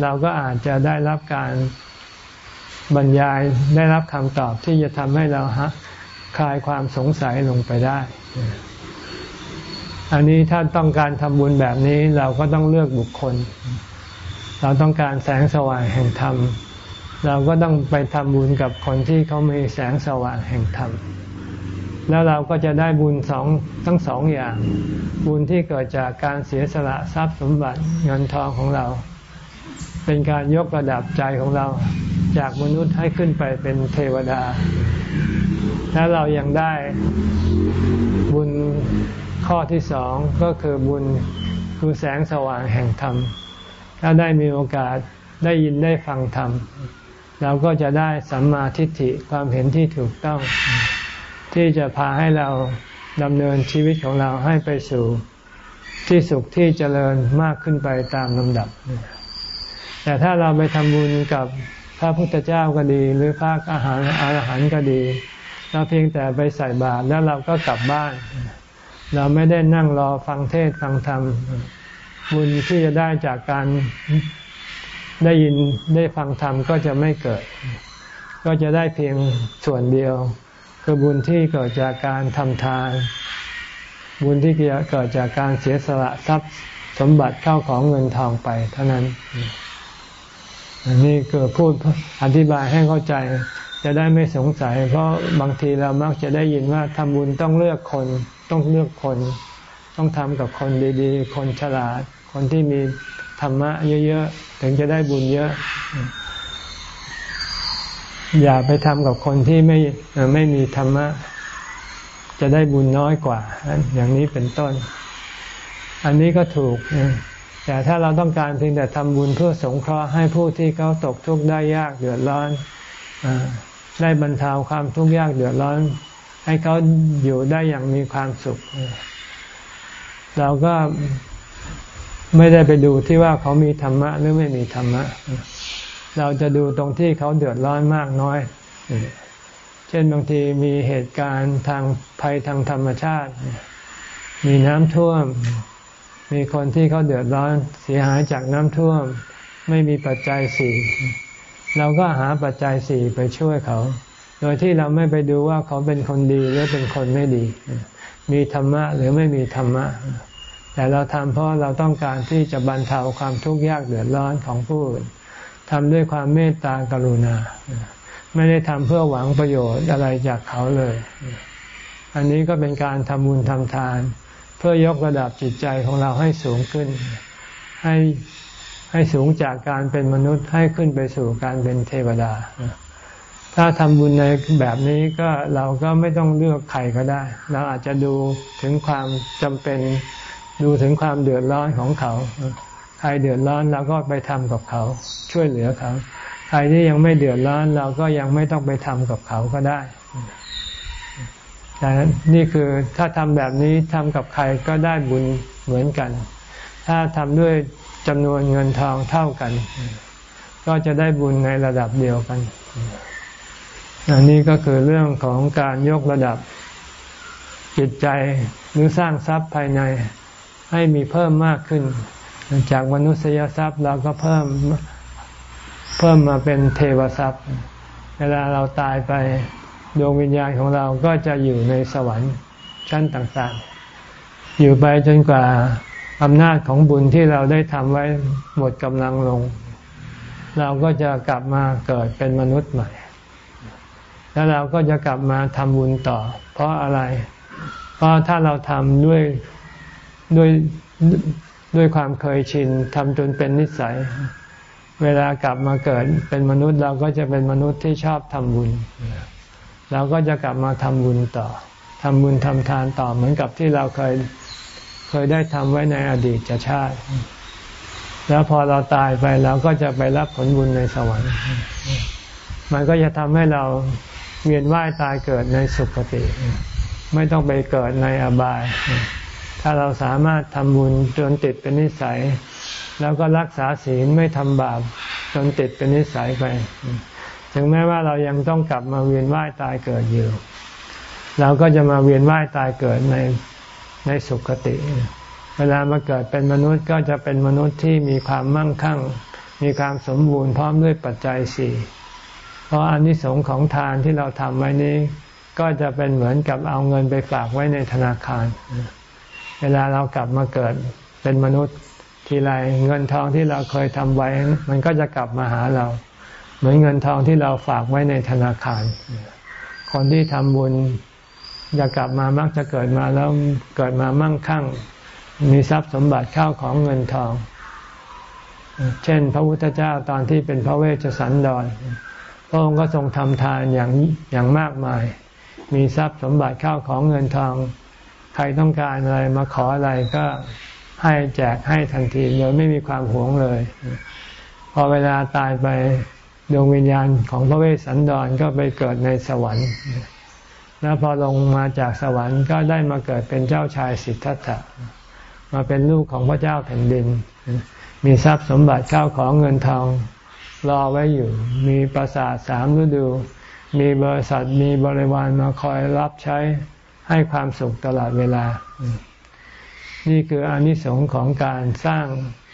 เราก็อาจจะได้รับการบรรยายได้รับคำตอบที่จะทำให้เราฮะคลายความสงสัยลงไปได้ อันนี้ถ้าต้องการทำบุญแบบนี้เราก็ต้องเลือกบุคคล เราต้องการแสงสว่างแห่งธรรม เราก็ต้องไปทำบุญกับคนที่เขามีแสงสว่างแห่งธรรม แล้วเราก็จะได้บุญสองทั้งสองอย่าง บุญที่เกิดจากการเสียสละทรัพย์สมบัติเงินทองของเรา เป็นการยกระดับใจของเราจากมนุษย์ให้ขึ้นไปเป็นเทวดา แล้วเรายังได้บุญข้อที่สองก็คือบุญคือแสงสว่างแห่งธรรม ถ้าได้มีโอกาสได้ยินได้ฟังธรรมเราก็จะได้สัมมาทิฏฐิความเห็นที่ถูกต้อง ที่จะพาให้เราดำเนินชีวิตของเราให้ไปสู่ที่สุขที่เจริญมากขึ้นไปตามลำดับ แต่ถ้าเราไปทำบุญกับพระพุทธเจ้าก็ดี หรือพระอาหารอาหารก็ดี เราเพียงแต่ไปใส่บาตรแล้วเราก็กลับบ้าน เราไม่ได้นั่งรอฟังเทศฟังธรรม บุญที่จะได้จากการได้ยินได้ฟังธรรมก็จะไม่เกิด ก็จะได้เพียงส่วนเดียว คือบุญที่เกิดจากการทำทาน บุญที่เกิดจากการเสียสละทรัพย์สมบัติเข้าของเงินทองไปเท่านั้นอันนี้คือพูดอธิบายให้เข้าใจจะได้ไม่สงสัย เพราะบางทีเรามักจะได้ยินว่าทำบุญต้องเลือกคน ต้องเลือกคน ต้องทำกับคนดี ๆ คนฉลาด คนที่มีธรรมะเยอะๆ ถึงจะได้บุญเยอะ อย่าไปทำกับคนที่ไม่ไม่มีธรรมะ จะได้บุญน้อยกว่า อย่างนี้เป็นต้น อันนี้ก็ถูก แต่ถ้าเราต้องการเพียงแต่ทำบุญเพื่อสงเคราะห์ให้ผู้ที่เขาตกทุกข์ได้ยากเดือดร้อนได้บรรเทาความทุกข์ยากเดือดร้อน ให้เขาอยู่ได้อย่างมีความสุข เราก็ ไม่ได้ไปดูที่ว่าเขามีธรรมะหรือไม่มีธรรมะ เราจะดูตรงที่เขาเดือดร้อนมากน้อย เช่นบางทีมีเหตุการณ์ทางภัยทางธรรมชาติ มีน้ำท่วม มีคนที่เขาเดือดร้อนเสียหายจากน้ำท่วม ไม่มีปัจจัยสี่เราก็หาปัจจัยสี่ไปช่วยเขา โดยที่เราไม่ไปดูว่าเขาเป็นคนดีหรือเป็นคนไม่ดี มีธรรมะหรือไม่มีธรรมะ แต่เราทำเพราะเราต้องการที่จะบรรเทาความทุกข์ยากเดือดร้อนของผู้อื่นทำด้วยความเมตตากรุณา ไม่ได้ทำเพื่อหวังประโยชน์อะไรจากเขาเลย อันนี้ก็เป็นการทำบุญทำทาน เพื่อยกระดับจิตใจของเราให้สูงขึ้น ให้ให้สูงจากการเป็นมนุษย์ให้ขึ้นไปสู่การเป็นเทวดา ถ้าทำบุญในแบบนี้ก็เราก็ไม่ต้องเลือกใครก็ได้ เราอาจจะดูถึงความจำเป็น ดูถึงความเดือดร้อนของเขา ใครเดือดร้อนเราก็ไปทำกับเขา ช่วยเหลือเขา ใครที่ยังไม่เดือดร้อนเราก็ยังไม่ต้องไปทำกับเขาก็ได้แต่นี่คือถ้าทำแบบนี้ทำกับใครก็ได้บุญเหมือนกัน ถ้าทำด้วยจำนวนเงินทองเท่ากัน ก็จะได้บุญในระดับเดียวกันอันนี้ก็คือเรื่องของการยกระดับจิตใจหรือสร้างทรัพย์ภายใน ให้มีเพิ่มมากขึ้น จากมนุษยทรัพย์เราก็เพิ่มเพิ่มมาเป็นเทวทรัพย์ เวลาเราตายไปดวงวิญญาณของเราก็จะอยู่ในสวรรค์ชั้นต่างๆ อยู่ไปจนกว่าอำนาจของบุญที่เราได้ทำไว้หมดกำลังลง เราก็จะกลับมาเกิดเป็นมนุษย์ใหม่ แล้วเราก็จะกลับมาทำบุญต่อ เพราะอะไร เพราะถ้าเราทำด้วย ด้วยด้วยความเคยชินทำจนเป็นนิสัย เวลากลับมาเกิดเป็นมนุษย์เราก็จะเป็นมนุษย์ที่ชอบทำบุญ เราก็จะกลับมาทำบุญต่อทำบุญทำทานต่อเหมือนกับที่เราเคยเคยได้ทำไว้ในอดีตชาติ แล้วพอเราตายไปเราก็จะไปรับผลบุญในสวรรค์ มันก็จะทำให้เราเวียนว่ายตายเกิดในสุคติ ไม่ต้องไปเกิดในอบาย ถ้าเราสามารถทำบุญจนติดเป็นนิสัย แล้วก็รักษาศีลไม่ทำบาปจนติดเป็นนิสัยไป ถึงแม้ว่าเรายังต้องกลับมาเวียนว่ายตายเกิดอยู่ เราก็จะมาเวียนว่ายตายเกิดในในสุคติ เวลามาเกิดเป็นมนุษย์ก็จะเป็นมนุษย์ที่มีความมั่งคั่ง มีความสมบูรณ์พร้อมด้วยปัจจัยสี่เพราะอนนิสงส์ของทานที่เราทำไว้นี้ ก็จะเป็นเหมือนกับเอาเงินไปฝากไว้ในธนาคาร วลาเรากลับมาเกิดเป็นมนุษย์ทีไรเงินทองที่เราเคยทำไว้ มันก็จะกลับมาหาเรา เหมือนเงินทองที่เราฝากไว้ในธนาคาร คนที่ทำบุญจะกลับมามักจะเกิดมาแล้วเกิดมามั่งคั่ง มีทรัพย์สมบัติข้าวของเงินทอง เช่น พระพุทธเจ้าตอนที่เป็นพระเวชสันดรพระองค์ก็ทรงทำทานอย่างอย่างมากมาย มีทรัพย์สมบัติข้าวของเงินทอง ใครต้องการอะไรมาขออะไรก็ให้แจกให้ทันทีโดยไม่มีความหวงเลย พอเวลาตายไปดวงวิญญาณของพระเวสสันดรก็ไปเกิดในสวรรค์แล้วพอลงมาจากสวรรค์ก็ได้มาเกิดเป็นเจ้าชายสิทธัตถะมาเป็นลูกของพระเจ้าแผ่นดิน มีทรัพย์สมบัติข้าวของเงินทองรอไว้อยู่ มีปราสาทสามฤดู มีบริษัทมีบริวารมาคอยรับใช้ ให้ความสุขตลอดเวลา นี่คืออนิสงส์ของการสร้าง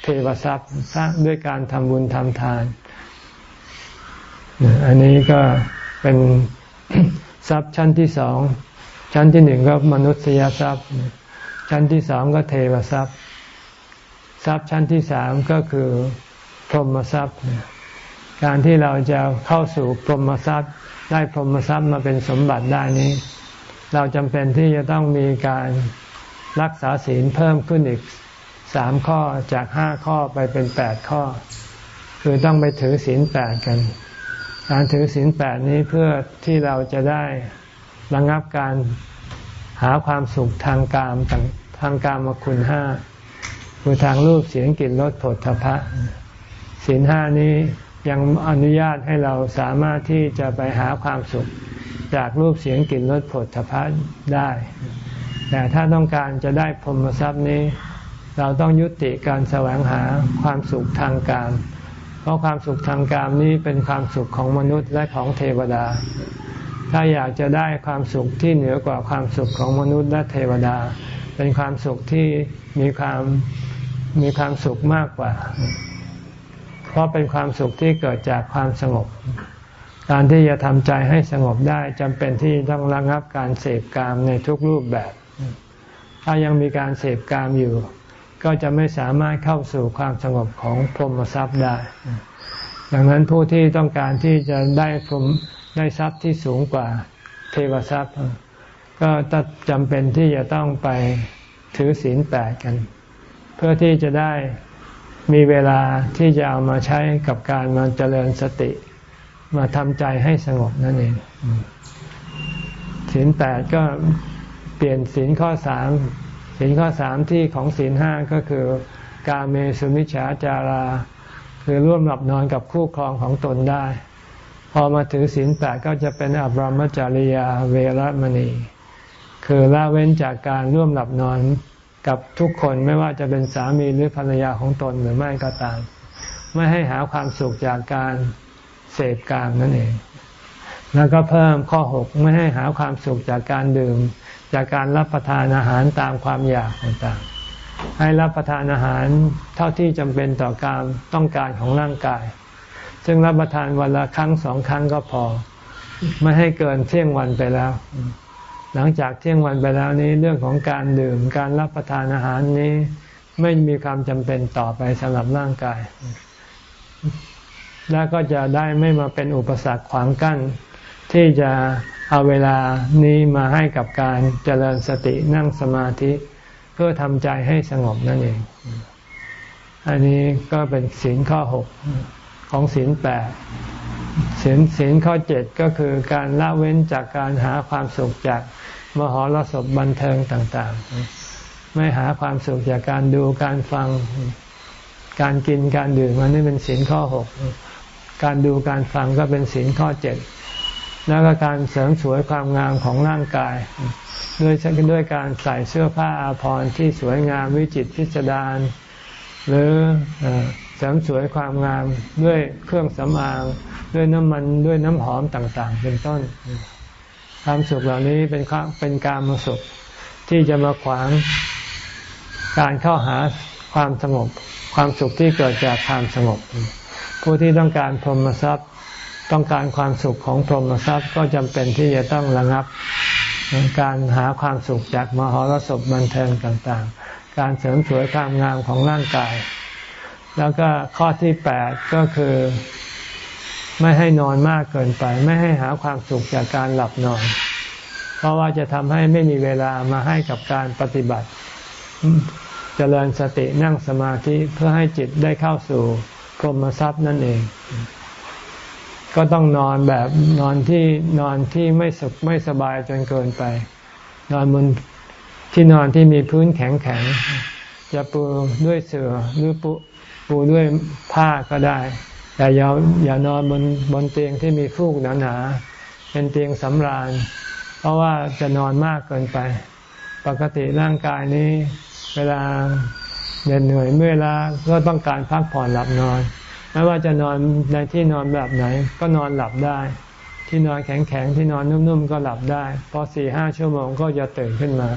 เทวทรัพย์สร้างด้วยการทำบุญทำทาน อันนี้ก็เป็นทรัพย์ชั้นที่สอง ชั้นที่หนึ่งก็มนุษยทรัพย์ ชั้นที่สองก็เทวทรัพย์ ทรัพย์ชั้นที่สามก็คือพรหมทรัพย์ การที่เราจะเข้าสู่พรหมทรัพย์ได้พรหมทรัพย์มาเป็นสมบัติได้นี้ เราจำเป็นที่จะต้องมีการรักษาศีลเพิ่มขึ้นอีกสามข้อจากห้าข้อไปเป็นแปดข้อ คือต้องไปถือศีลแปดกัน การถือศีลแปดนี้เพื่อที่เราจะได้ระงับการหาความสุขทางกามทางกามคุณห้าคือทางรูปเสียงกลิ่นรสผลทพะศีลห้านี้ยังอนุญาตให้เราสามารถที่จะไปหาความสุข จากรูปเสียงกลิ่นรสผลทพะได้ แต่ถ้าต้องการจะได้พรหมทรัพย์นี้ เราต้องยุติการแสวงหาความสุขทางกามเพราะความสุขทางกามนี้เป็นความสุขของมนุษย์และของเทวดา ถ้าอยากจะได้ความสุขที่เหนือกว่าความสุขของมนุษย์และเทวดา เป็นความสุขที่มีความมีความสุขมากกว่า เพราะเป็นความสุขที่เกิดจากความสงบ การที่จะทำใจให้สงบได้จำเป็นที่ต้องระงับการเสพกามในทุกรูปแบบ ถ้ายังมีการเสพกามอยู่ ก็จะไม่สามารถเข้าสู่ความสงบของพรหมทรัพย์ได้ ดังนั้นผู้ที่ต้องการที่จะได้พรหมได้ทรัพย์ที่สูงกว่าเทวทรัพย์ ก็จำเป็นที่จะต้องไปถือศีลแปดกัน เพื่อที่จะได้มีเวลาที่จะเอามาใช้กับการมาเจริญสติ มาทำใจให้สงบนั่นเองศีลแปดก็เปลี่ยนศีลข้อสามศีลข้อสามที่ของศีลห้าก็คือกาเมสุมิชฌาจารา คือร่วมหลับนอนกับคู่ครองของตนได้ พอมาถือศีลแปดก็จะเป็นอบรมจริยาเวรมณี คือละเว้นจากการร่วมหลับนอนกับทุกคนไม่ว่าจะเป็นสามีหรือภรรยาของตนหรือไม่ก็ตาม ไม่ให้หาความสุขจากการ เสพกามนั่นเอง แล้วก็เพิ่มข้อหกไม่ให้หาความสุขจากการดื่ม จากการรับประทานอาหารตามความอยากต่างๆ ให้รับประทานอาหารเท่าที่จำเป็นต่อการต้องการของร่างกาย ซึ่งรับประทานวันละครั้งสองครั้งก็พอ ไม่ให้เกินเที่ยงวันไปแล้ว หลังจากเที่ยงวันไปแล้วนี้เรื่องของการดื่มการรับประทานอาหารนี้ไม่มีความจำเป็นต่อไปสำหรับร่างกาย และก็จะได้ไม่มาเป็นอุปสรรคขวางกั้น ที่จะเอาเวลานี้มาให้กับการเจริญสตินั่งสมาธิ เพื่อทำใจให้สงบนั่นเอง อันนี้ก็เป็นศีลข้อหกของศีลแปดศีลศีลข้อเจ็ดก็คือการละเว้นจากการหาความสุขจากมหรสพบันเทิงต่างๆ ไม่หาความสุขจากการดูการฟังการกินการดื่มมันนี่เป็นศีลข้อหก การดูการฟังก็เป็นศีลข้อเจ็ดแล้วก็การเสริมสวยความงามของร่างกาย ด้วยด้วยการใส่เสื้อผ้าอาภรณ์ที่สวยงามวิจิตรพิสดารหรือเสริมสวยความงามด้วยเครื่องสำอางด้วยน้ำมันด้วยน้ำหอมต่างๆ เป็นต้น ความสุขเหล่านี้เป็นเป็นการมสุขที่จะมาขวางการเข้าหาความสงบ ความสุขที่เกิดจากความสงบ ผู้ที่ต้องการพรหมทรัพย์ ต้องการความสุขของพรหมทรัพย์ก็จำเป็นที่จะต้องระงับการหาความสุขจากมหรสพบันเทิงต่างๆ การเสริมสวยความงามของร่างกาย แล้วก็ข้อที่แปดก็คือไม่ให้นอนมากเกินไป ไม่ให้หาความสุขจากการหลับนอน เพราะว่าจะทำให้ไม่มีเวลามาให้กับการปฏิบัติจเจริญสตินั่งสมาธิเพื่อให้จิตได้เข้าสู่ พรมทรัพย์นั่นเอง ก็ต้องนอนแบบนอนที่นอนที่ไม่สุขไม่สบายจนเกินไป นอนบนที่นอนที่มีพื้นแข็งแข็งจะปูด้วยเสื่อหรือปูปูด้วยผ้าก็ได้ แต่อย่าอย่านอนบนบนเตียงที่มีฟูกหนาๆเป็นเตียงสำราญ เพราะว่าจะนอนมากเกินไป ปกติร่างกายนี้ เวลา เหนื่อยเหนื่อยเมื่อลาก็ต้องการพักผ่อนหลับนอน ไม่ว่าจะนอนในที่นอนแบบไหนก็นอนหลับได้ ที่นอนแข็งๆที่นอนนุ่มๆก็หลับได้ พอสี่ห้าชั่วโมงก็จะตื่นขึ้นมา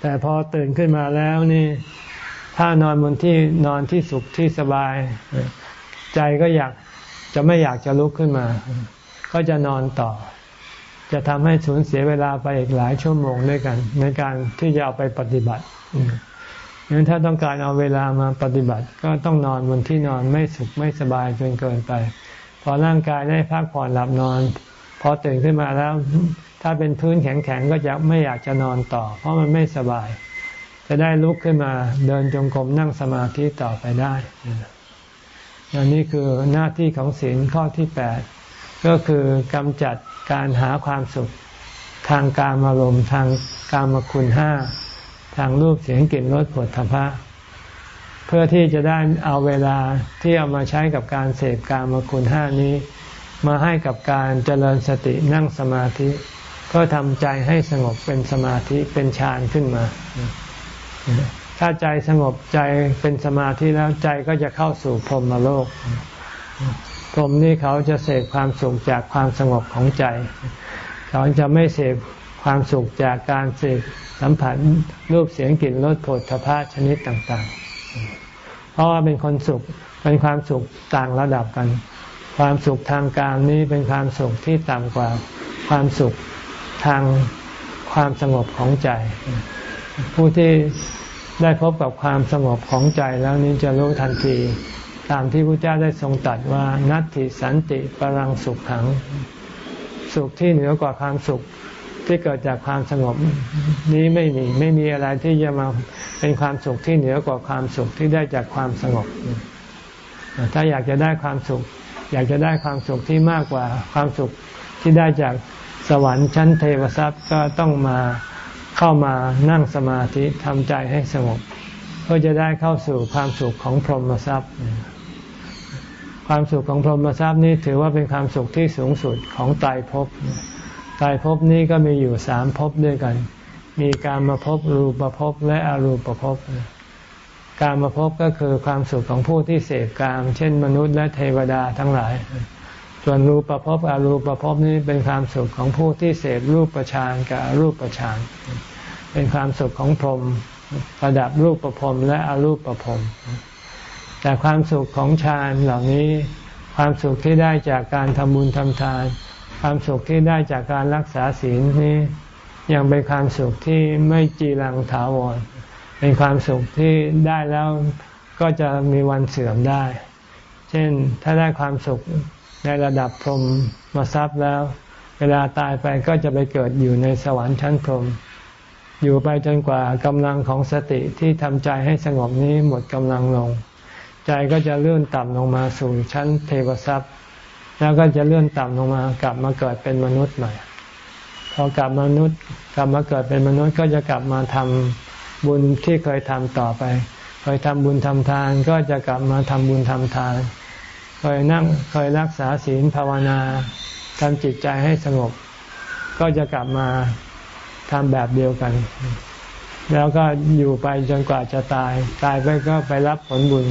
แต่พอตื่นขึ้นมาแล้วนี่ ถ้านอนบนที่นอนที่สุขที่สบาย ใจก็อยากจะไม่อยากจะลุกขึ้นมา ก็จะนอนต่อ จะทำให้สูญเสียเวลาไปอีกหลายชั่วโมงด้วยกัน ในการที่จะเอาไปปฏิบัติ งั้นถ้าต้องการเอาเวลามาปฏิบัติ ก็ต้องนอนบนที่นอนไม่สุขไม่สบายจนเกินไป พอร่างกายได้พักผ่อนหลับนอน พอตื่นขึ้นมาแล้ว ถ้าเป็นพื้นแข็งๆก็จะไม่อยากจะนอนต่อ เพราะมันไม่สบาย จะได้ลุกขึ้นมาเดินจงกรมนั่งสมาธิต่อไปได้อันนี้คือหน้าที่ของศีลข้อที่แปดก็คือกำจัดการหาความสุขทางการอารมณ์ทางการมคุณห้า ทางรูปเสียงกลิ่นรสผลทพะ เพื่อที่จะได้เอาเวลาที่เอามาใช้กับการเสพการมคุณห้านี้ มาให้กับการเจริญสตินั่งสมาธิ เพื่อทำใจให้สงบเป็นสมาธิเป็นฌานขึ้นมา ถ้าใจสงบใจเป็นสมาธิแล้วใจก็จะเข้าสู่พรหมโลกพรหมนี่เขาจะเสพความสุขจากความสงบของใจ เขาจะไม่เสพความสุขจากการเสพ สัมผัสรูปเสียงกลิ่นรสโผฏฐพะชนิดต่างๆ เพราะว่าเป็นคนสุขเป็นความสุขต่างระดับกัน ความสุขทางการนี้เป็นความสุขที่ต่ำกว่าความสุขทางความสงบของใจ ผู้ที่ได้พบกับความสงบของใจแล้วนี้จะรู้ทันที ตามที่พระเจ้าได้ทรงตรัสว่านัตติสันติปรังสุขขัง สุขที่เหนือกว่าความสุข ที่เกิดจากความสงบนี้ไม่มีไม่มีอะไรที่จะมาเป็นความสุขที่เหนือกว่าความสุขที่ได้จากความสงบ ถ้าอยากจะได้ความสุข อยากจะได้ความสุขที่มากกว่าความสุขที่ได้จากสวรรค์ชั้นเทวทรัพย์ก็ต้องมาเข้ามานั่งสมาธิทำใจให้สงบเพื่อจะได้เข้าสู่ความสุขของพรหมทรัพย์ความสุขของพรหมทรัพย์นี้ถือว่าเป็นความสุขที่สูงสุดของไตรภพ ไตรภพนี้ก็มีอยู่สามภพด้วยกัน มีการมาภพรูปภพและอรูปภพการมาภพก็คือความสุขของผู้ที่เสพกาม เช่นมนุษย์และเทวดาทั้งหลาย ส่วนรูปภพอรูปภพนี้เป็นความสุขของผู้ที่เสพรูปประชานกับรูปประชานเป็นความสุขของพรหมระดับรูปประพรมและอรูปประพรมแต่ความสุขของฌานเหล่านี้ ความสุขที่ได้จากการทำบุญทำทาน ความสุขที่ได้จากการรักษาศีลนี้ยังเป็นความสุขที่ไม่จีรังถาวร เป็นความสุขที่ได้แล้วก็จะมีวันเสื่อมได้ เช่นถ้าได้ความสุขในระดับพรหมมาทรัพย์แล้ว เวลาตายไปก็จะไปเกิดอยู่ในสวรรค์ชั้นพรหมอยู่ไปจนกว่ากำลังของสติที่ทำใจให้สงบนี้หมดกำลังลง ใจก็จะเลื่อนต่ำลงมาสู่ชั้นเทวทรัพย์ แล้วก็จะเลื่อนต่ำลงมากลับมาเกิดเป็นมนุษย์ใหม่ พอกลับมนุษย์ กลับมาเกิดเป็นมนุษย์ก็จะกลับมาทำบุญที่เคยทำต่อไป เคยทำบุญทำทาน ก็จะกลับมาทำบุญทำทาน เคยนั่งเคยรักษาศีลภาวนาทำจิตใจให้สงบ ก็จะกลับมาทำแบบเดียวกัน แล้วก็อยู่ไปจนกว่าจะตาย ตายไปก็ไปรับผลบุญ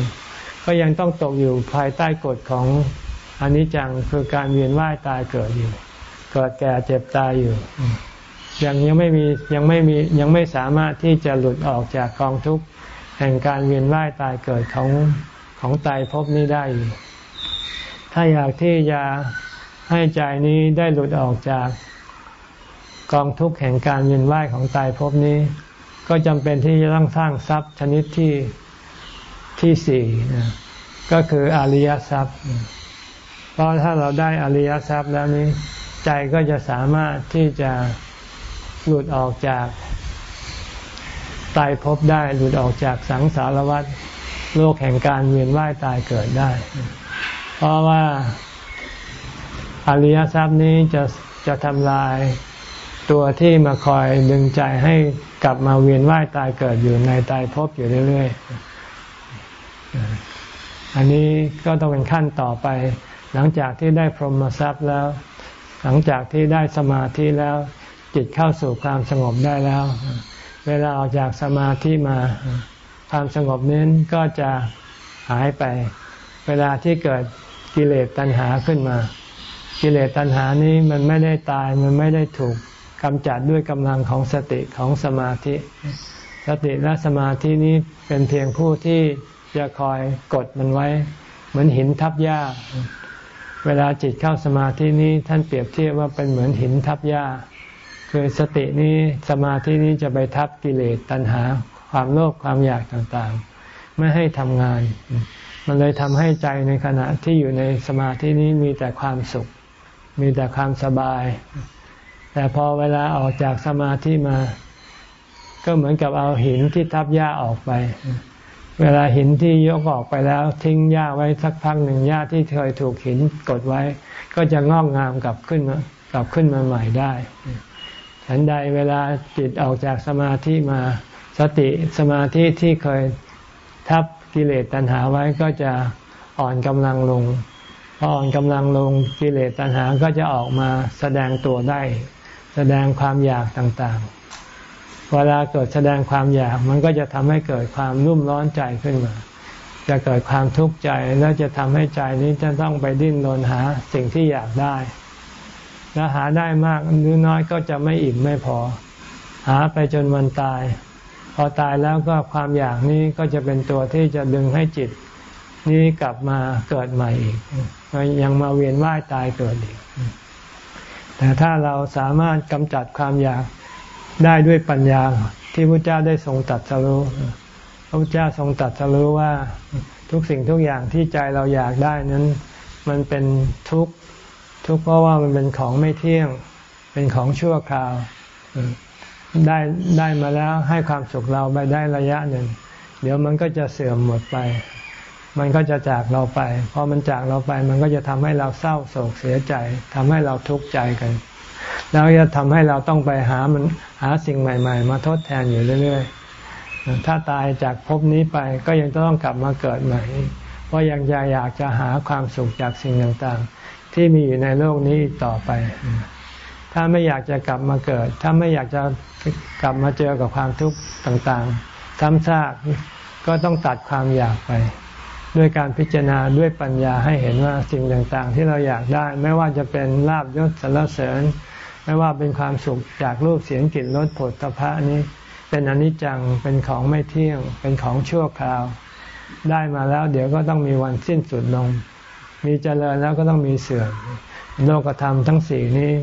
ก็ยังต้องตกอยู่ภายใต้กฎของ อันิจจังคือการเวียนว่ายตายเกิดอยู่เกิดแก่เจ็บตายอยู่ยังยังไม่มียังไม่มียังไม่สามารถที่จะหลุดออกจากกองทุกข์แห่งการเวียนว่ายตายเกิดของของตายภพนี้ได้อยู่ถ้าอยากที่จะให้ใจนี้ได้หลุดออกจากกองทุกข์แห่งการเวียนว่ายของตายภพนี้ ก็จำเป็นที่จะต้องสร้างทรัพย์ชนิดที่ที่สี่ก็คืออริยทรัพย์ ราะถ้าเราได้อริยทรัพย์แล้วนี้ ใจก็จะสามารถที่จะหลุดออกจากตายภพได้หลุดออกจากสังสารวัฏโลกแห่งการเวียนว่ายตายเกิดได้ เพราะว่าอริยทรัพย์นี้จะจะทำลายตัวที่มาคอยดึงใจให้กลับมาเวียนว่ายตายเกิดอยู่ในตายภพอยู่เรื่อย ๆ อันนี้ก็ต้องเป็นขั้นต่อไป หลังจากที่ได้พรหมทรัพย์แล้ว หลังจากที่ได้สมาธิแล้ว จิตเข้าสู่ความสงบได้แล้ว เวลาออกจากสมาธิมาความสงบนี้ก็จะหายไป เวลาที่เกิดกิเลสตัณหาขึ้นมา กิเลสตัณหานี้มันไม่ได้ตายมันไม่ได้ถูกกำจัดด้วยกำลังของสติของสมาธิ สติและสมาธินี้เป็นเพียงผู้ที่จะคอยกดมันไว้ เหมือนหินทับหญ้า เวลาจิตเข้าสมาธินี้ท่านเปรียบเทียบว่าเป็นเหมือนหินทับหญ้า คือสตินี้สมาธินี้จะไปทับกิเลสตัณหา ความโลภความอยากต่างๆ ไม่ให้ทำงาน มันเลยทำให้ใจในขณะที่อยู่ในสมาธินี้มีแต่ความสุข มีแต่ความสบาย แต่พอเวลาออกจากสมาธิมา ก็เหมือนกับเอาหินที่ทับหญ้าออกไป เวลาหินที่ยกออกไปแล้ว ทิ้งหญ้าไว้สักพักหนึ่งหญ้าที่เคยถูกหินกดไว้ ก็จะงอกงามกลับขึ้นมากลับขึ้นมาใหม่ได้ฉันใดเวลาจิตออกจากสมาธิมาสติสมาธิที่เคยทับกิเลสตัณหาไว้ก็จะอ่อนกำลังลงพออ่อนกำลังลงกิเลสตัณหาก็จะออกมาแสดงตัวได้ แสดงความอยากต่างๆ เวลาเกิดแสดงความอยากมันก็จะทำให้เกิดความรุ่มร้อนใจขึ้นมา จะเกิดความทุกข์ใจแล้วจะทำให้ใจนี้จะต้องไปดิ้นรนหาสิ่งที่อยากได้ แล้วหาได้มากหรือน้อยก็จะไม่อิ่มไม่พอ หาไปจนวันตาย พอตายแล้วก็ความอยากนี้ก็จะเป็นตัวที่จะดึงให้จิต นี้กลับมาเกิดใหม่อีกยังมาเวียนว่ายตายเกิดอีกแต่ถ้าเราสามารถกำจัดความอยาก ได้ด้วยปัญญาที่พระเจ้าได้ทรงตัดสรู้พระเจ้าทรงตัดสรู้ว่าทุกสิ่งทุกอย่างที่ใจเราอยากได้นั้น มันเป็นทุกข์ทุกข์เพราะว่ามันเป็นของไม่เที่ยง เป็นของชั่วคราวได้ได้มาแล้วให้ความสุขเราไปได้ระยะหนึ่ง เดี๋ยวมันก็จะเสื่อมหมดไป มันก็จะจากเราไปพอมันจากเราไป มันก็จะทำให้เราเศร้าโศกเสียใจทำให้เราทุกข์ใจกัน แล้วจะทำให้เราต้องไปหามันหาสิ่งใหม่ ๆ มาทดแทนอยู่เรื่อยๆ ถ้าตายจากภพนี้ไปก็ยังต้องกลับมาเกิดใหม่ เพราะยังจะอยากจะหาความสุขจากสิ่งต่างๆ ที่มีอยู่ในโลกนี้ต่อไป ถ้าไม่อยากจะกลับมาเกิด ถ้าไม่อยากจะกลับมาเจอกับความทุกข์ต่างๆซ้ำซากก็ต้องตัดความอยากไปด้วยการพิจารณาด้วยปัญญาให้เห็นว่าสิ่งต่างๆ ที่เราอยากได้ ไม่ว่าจะเป็นลาบยศสรรเสริญ ไม่ว่าเป็นความสุขจากรูปเสียงกลิ่นรสผลตภะนี้เป็นอนิจจังเป็นของไม่เที่ยง เป็นของชั่วคราว ได้มาแล้ว เดี๋ยวก็ต้องมีวันสิ้นสุดลง มีเจริญแล้วก็ต้องมีเสื่อมโลกธรรมทั้งสี่นี้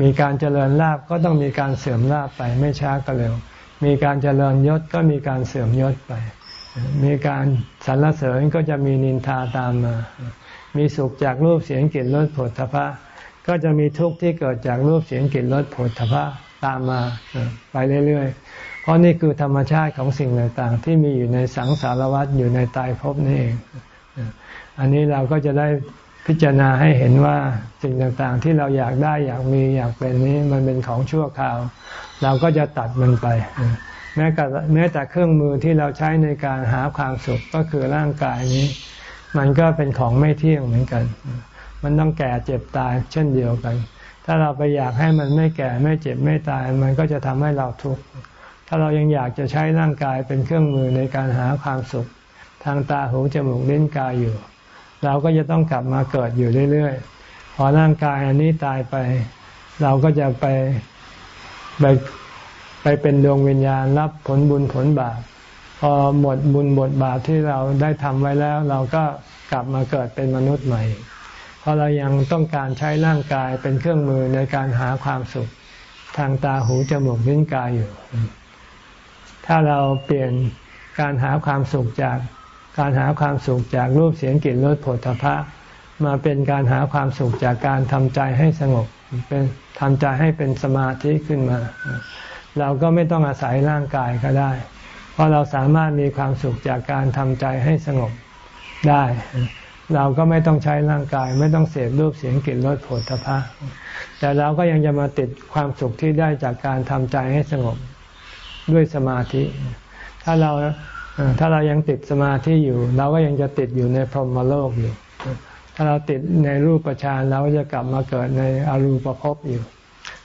มีการเจริญลาบก็ต้องมีการเสื่อมลาบไปไม่ช้าก็เร็ว มีการเจริญยศก็มีการเสื่อมยศไป มีการสรรเสริญก็จะมีนินทาตามมา มีสุขจากรูปเสียงกลิ่นรสผลทพะ ก็จะมีทุกข์ที่เกิดจากรูปเสียงกลิ่นรสผลทพะตามมาไปเรื่อยๆ เพราะนี่คือธรรมชาติของสิ่งต่างๆ ที่มีอยู่ในสังสารวัฏอยู่ในตายภพนี่เอง อันนี้เราก็จะได้พิจารณาให้เห็นว่าสิ่งต่างๆ ที่เราอยากได้อยากมีอยากเป็นนี้มันเป็นของชั่วคราว เราก็จะตัดมันไป แม้แต่แม้แต่เครื่องมือที่เราใช้ในการหาความสุขก็คือร่างกายนี้ มันก็เป็นของไม่เที่ยงเหมือนกัน มันต้องแก่เจ็บตายเช่นเดียวกัน ถ้าเราไปอยากให้มันไม่แก่ไม่เจ็บไม่ตาย มันก็จะทำให้เราทุกข์ถ้าเรายังอยากจะใช้ร่างกายเป็นเครื่องมือในการหาความสุข ทางตาหูจมูกลิ้นกายอยู่ เราก็จะต้องกลับมาเกิดอยู่เรื่อยๆ พอร่างกายอันนี้ตายไป เราก็จะไปไปไปเป็นดวงวิญญาณรับผลบุญผลบาปพอหมดบุญหมดบาปที่เราได้ทำไว้แล้ว เราก็กลับมาเกิดเป็นมนุษย์ใหม่ ราะเรายังต้องการใช้ร่างกายเป็นเครื่องมือในการหาความสุขทางตาหูจมูกลิ้นกายอยู่ ถ้าเราเปลี่ยนการหาความสุขจากการหาความสุขจากรูปเสียงกลิ่นรสผลพระมาเป็นการหาความสุขจากการทำใจให้สงบ เป็นทำใจให้เป็นสมาธิขึ้นมา เราก็ไม่ต้องอาศัยร่างกายก็ได้ เพราะเราสามารถมีความสุขจากการทำใจให้สงบได้ เราก็ไม่ต้องใช้ร่างกาย ไม่ต้องเสพรูปเสียงกลิ่นรสผลพะแต่เราก็ยังจะมาติดความสุขที่ได้จากการทำใจให้สงบด้วยสมาธิ ถ้าเราถ้าเรายังติดสมาธิอยู่ เราก็ยังจะติดอยู่ในพรหมโลกอยู่ ถ้าเราติดในรูปฌานเราก็จะกลับมาเกิดในอรูปภพอยู่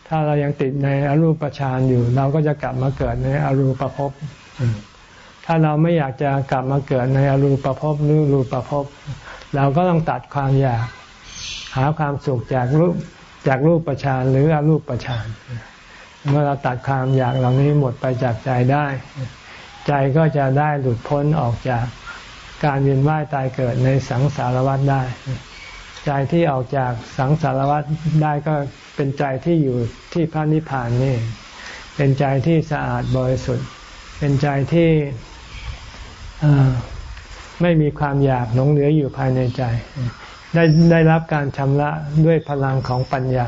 ถ้าเรายังติดในอรูปฌานอยู่ เราก็จะกลับมาเกิดในอรูปภพถ้าเราไม่อยากจะกลับมาเกิดในอรูปภพหรือรูปภพ เราก็ต้องตัดความอยากหาความสุขจากรูปจากรูปฌานหรืออรูปฌานเมื่อเราตัดความอยากเหล่านี้หมดไปจากใจได้ ใจก็จะได้หลุดพ้นออกจากการเวียนว่ายตายเกิดในสังสารวัฏได้ ใจที่ออกจากสังสารวัฏได้ก็เป็นใจที่อยู่ที่พระนิพพานนี่ เป็นใจที่สะอาดบริสุทธิ์ เป็นใจที่ ไม่มีความอยากหลงเหลืออยู่ภายในใจ ได้ได้รับการชำระด้วยพลังของปัญญา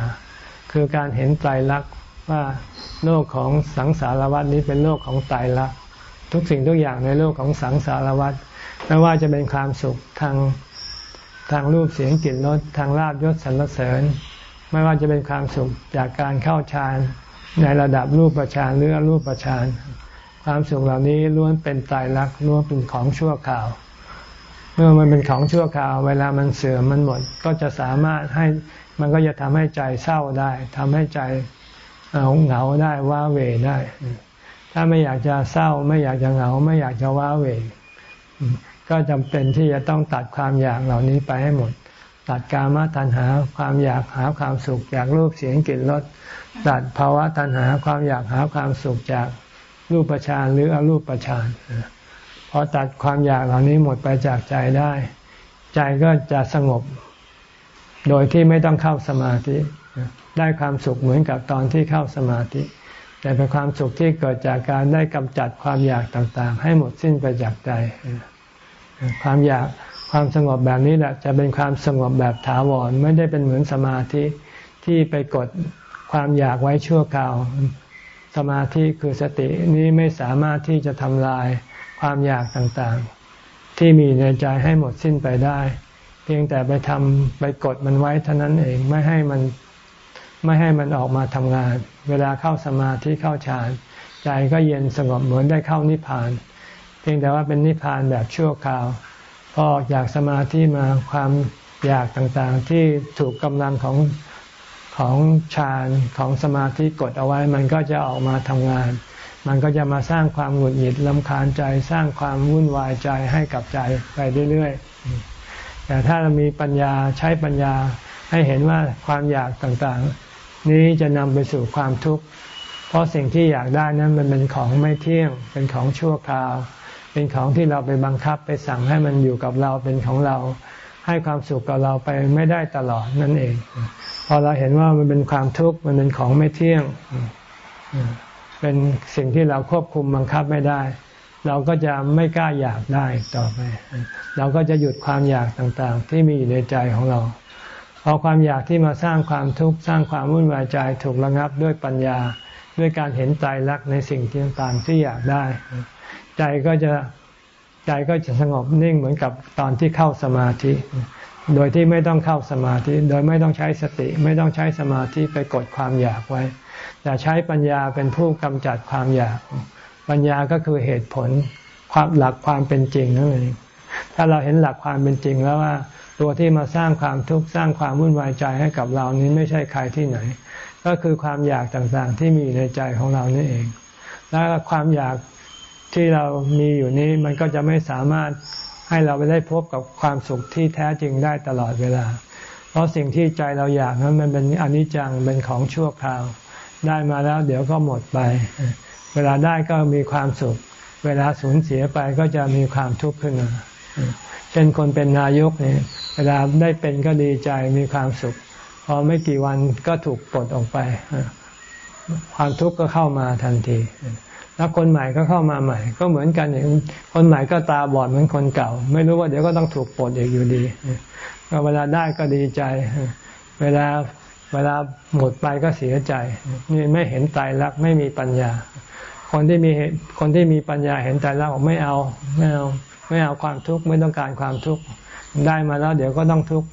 คือการเห็นไตรลักษณ์ว่าโลกของสังสารวัฏนี้เป็นโลกของไตรลักษณ์ทุกสิ่งทุกอย่างในโลกของสังสารวัฏไม่ว่าจะเป็นความสุขทางทางรูปเสียงกลิ่นรสทางลาบยศสรรเสริญ ไม่ว่าจะเป็นความสุขจากการเข้าฌานในระดับรูปประชานหรืออรูปประชานความสุขเหล่านี้ล้วนเป็นตายรักล้วนเป็นของชั่วคราว เมื่อมันเป็นของชั่วคราว เวลามันเสื่อมมันหมด ก็จะสามารถให้มันก็จะทำให้ใจเศร้าได้ทำให้ใจเหงาได้ว้าเวได้ ถ้าไม่อยากจะเศร้า ไม่อยากจะเหงา ไม่อยากจะว้าเว ก็จำเป็นที่จะต้องตัดความอยากเหล่านี้ไปให้หมด ตัดกามตัณหาความอยากหาความสุขจากรูปเสียงกลิ่นรสตัดภาวะตัณหาความอยากหาความสุขจากรูปฌานหรืออรูปฌาน พอตัดความอยากเหล่านี้หมดไปจากใจได้ ใจก็จะสงบ โดยที่ไม่ต้องเข้าสมาธิ ได้ความสุขเหมือนกับตอนที่เข้าสมาธิ แต่เป็นความสุขที่เกิดจากการได้กำจัดความอยากต่างๆ ให้หมดสิ้นไปจากใจ ความอยากความสงบแบบนี้แหละจะเป็นความสงบแบบถาวรไม่ได้เป็นเหมือนสมาธิที่ไปกดความอยากไว้ชั่วคราว สมาธิคือสตินี้ไม่สามารถที่จะทำลาย ความอยากต่างๆ ที่มีในใจให้หมดสิ้นไปได้ เพียงแต่ไปทำไปกดมันไว้เท่านั้นเองไม่ให้มันไม่ให้มันออกมาทำงาน เวลาเข้าสมาธิเข้าฌานใจก็เย็นสงบเหมือนได้เข้านิพพาน เพียงแต่ว่าเป็นนิพพานแบบชั่วคราว พอออกจากสมาธิมาความอยากต่างๆ ที่ถูกกำลังของของฌานของสมาธิกดเอาไว้มันก็จะออกมาทำงาน มันก็จะมาสร้างความหงุดหงิดลำคาญใจ สร้างความวุ่นวายใจให้กับใจไปเรื่อยๆ แต่ถ้าเรามีปัญญาใช้ปัญญาให้เห็นว่าความอยากต่างๆ นี้จะนำไปสู่ความทุกข์ เพราะสิ่งที่อยากได้นั้นมันเป็นของไม่เที่ยง เป็นของชั่วคราว เป็นของที่เราไปบังคับไปสั่งให้มันอยู่กับเราเป็นของเรา ให้ความสุขกับเราไปไม่ได้ตลอดนั่นเอง พอเราเห็นว่ามันเป็นความทุกข์มันเป็นของไม่เที่ยง เป็นสิ่งที่เราควบคุมบังคับไม่ได้ เราก็จะไม่กล้าอยากได้ต่อไป เราก็จะหยุดความอยากต่างๆ ที่มีอยู่ในใจของเราพอความอยากที่มาสร้างความทุกข์สร้างความวุ่นวายใจถูกระงับด้วยปัญญา ด้วยการเห็นใจรักในสิ่งต่างๆที่อยากได้ ใจก็จะใจก็จะสงบนิ่งเหมือนกับตอนที่เข้าสมาธิ โดยที่ไม่ต้องเข้าสมาธิ โดยไม่ต้องใช้สติ ไม่ต้องใช้สมาธิไปกดความอยากไว้ แต่ใช้ปัญญาเป็นผู้กำจัดความอยาก ปัญญาก็คือเหตุผลความหลักความเป็นจริงนั่นเอง ถ้าเราเห็นหลักความเป็นจริงแล้วว่า ตัวที่มาสร้างความทุกข์สร้างความวุ่นวายใจให้กับเรานี้ไม่ใช่ใครที่ไหน ก็คือความอยากต่างๆ ที่มีในใจของเรานี่เอง และความอยากที่เรามีอยู่นี้มันก็จะไม่สามารถให้เราไปได้พบกับความสุขที่แท้จริงได้ตลอดเวลา เพราะสิ่งที่ใจเราอยากนั้นมันเป็นอนิจจังเป็นของชั่วคราว ได้มาแล้วเดี๋ยวก็หมดไป เวลาได้ก็มีความสุข เวลาสูญเสียไปก็จะมีความทุกข์ขึ้นมาเช่นคนเป็นนายกเนี่ยเวลาได้เป็นก็ดีใจมีความสุข พอไม่กี่วันก็ถูกปลดออกไป ความทุกข์ก็เข้ามาทันทีแล้วคนใหม่ก็เข้ามาใหม่ ก็เหมือนกันอย่างคนใหม่ก็ตาบอดเหมือนคนเก่า ไม่รู้ว่าเดี๋ยวก็ต้องถูกปลดอีกอยู่ดีเวลาได้ก็ดีใจ เวลา เวลาหมดไปก็เสียใจ นี่ไม่เห็นตายรักไม่มีปัญญา คนที่มีคนที่มีปัญญาเห็นตายรักไม่เอาไม่เอาไม่เอาความทุกข์ไม่ต้องการความทุกข์ได้มาแล้วเดี๋ยวก็ต้องทุกข์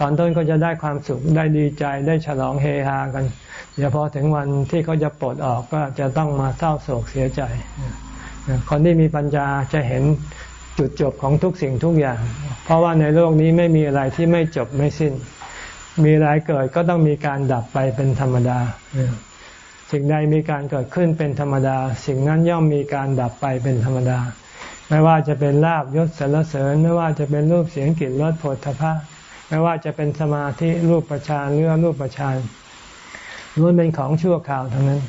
ตอนต้นก็จะได้ความสุขได้ดีใจได้ฉลองเฮฮากัน เดี๋ยวพอถึงวันที่เขาจะปลดออกก็จะต้องมาเศร้าโศกเสียใจ คนที่มีปัญญาจะเห็นจุดจบของทุกสิ่งทุกอย่าง เพราะว่าในโลกนี้ไม่มีอะไรที่ไม่จบไม่สิ้น มีอะไรเกิดก็ต้องมีการดับไปเป็นธรรมดา สิ่งใดมีการเกิดขึ้นเป็นธรรมดา สิ่งนั้นย่อมมีการดับไปเป็นธรรมดา ไม่ว่าจะเป็นลาบยศสรรเสริญ ไม่ว่าจะเป็นรูปเสียงกลิ่นรสผลทพะไม่ว่าจะเป็นสมาธิรูปประชานเรือรูปประชานล้วนเป็นของชั่วคราวทั้งนั้น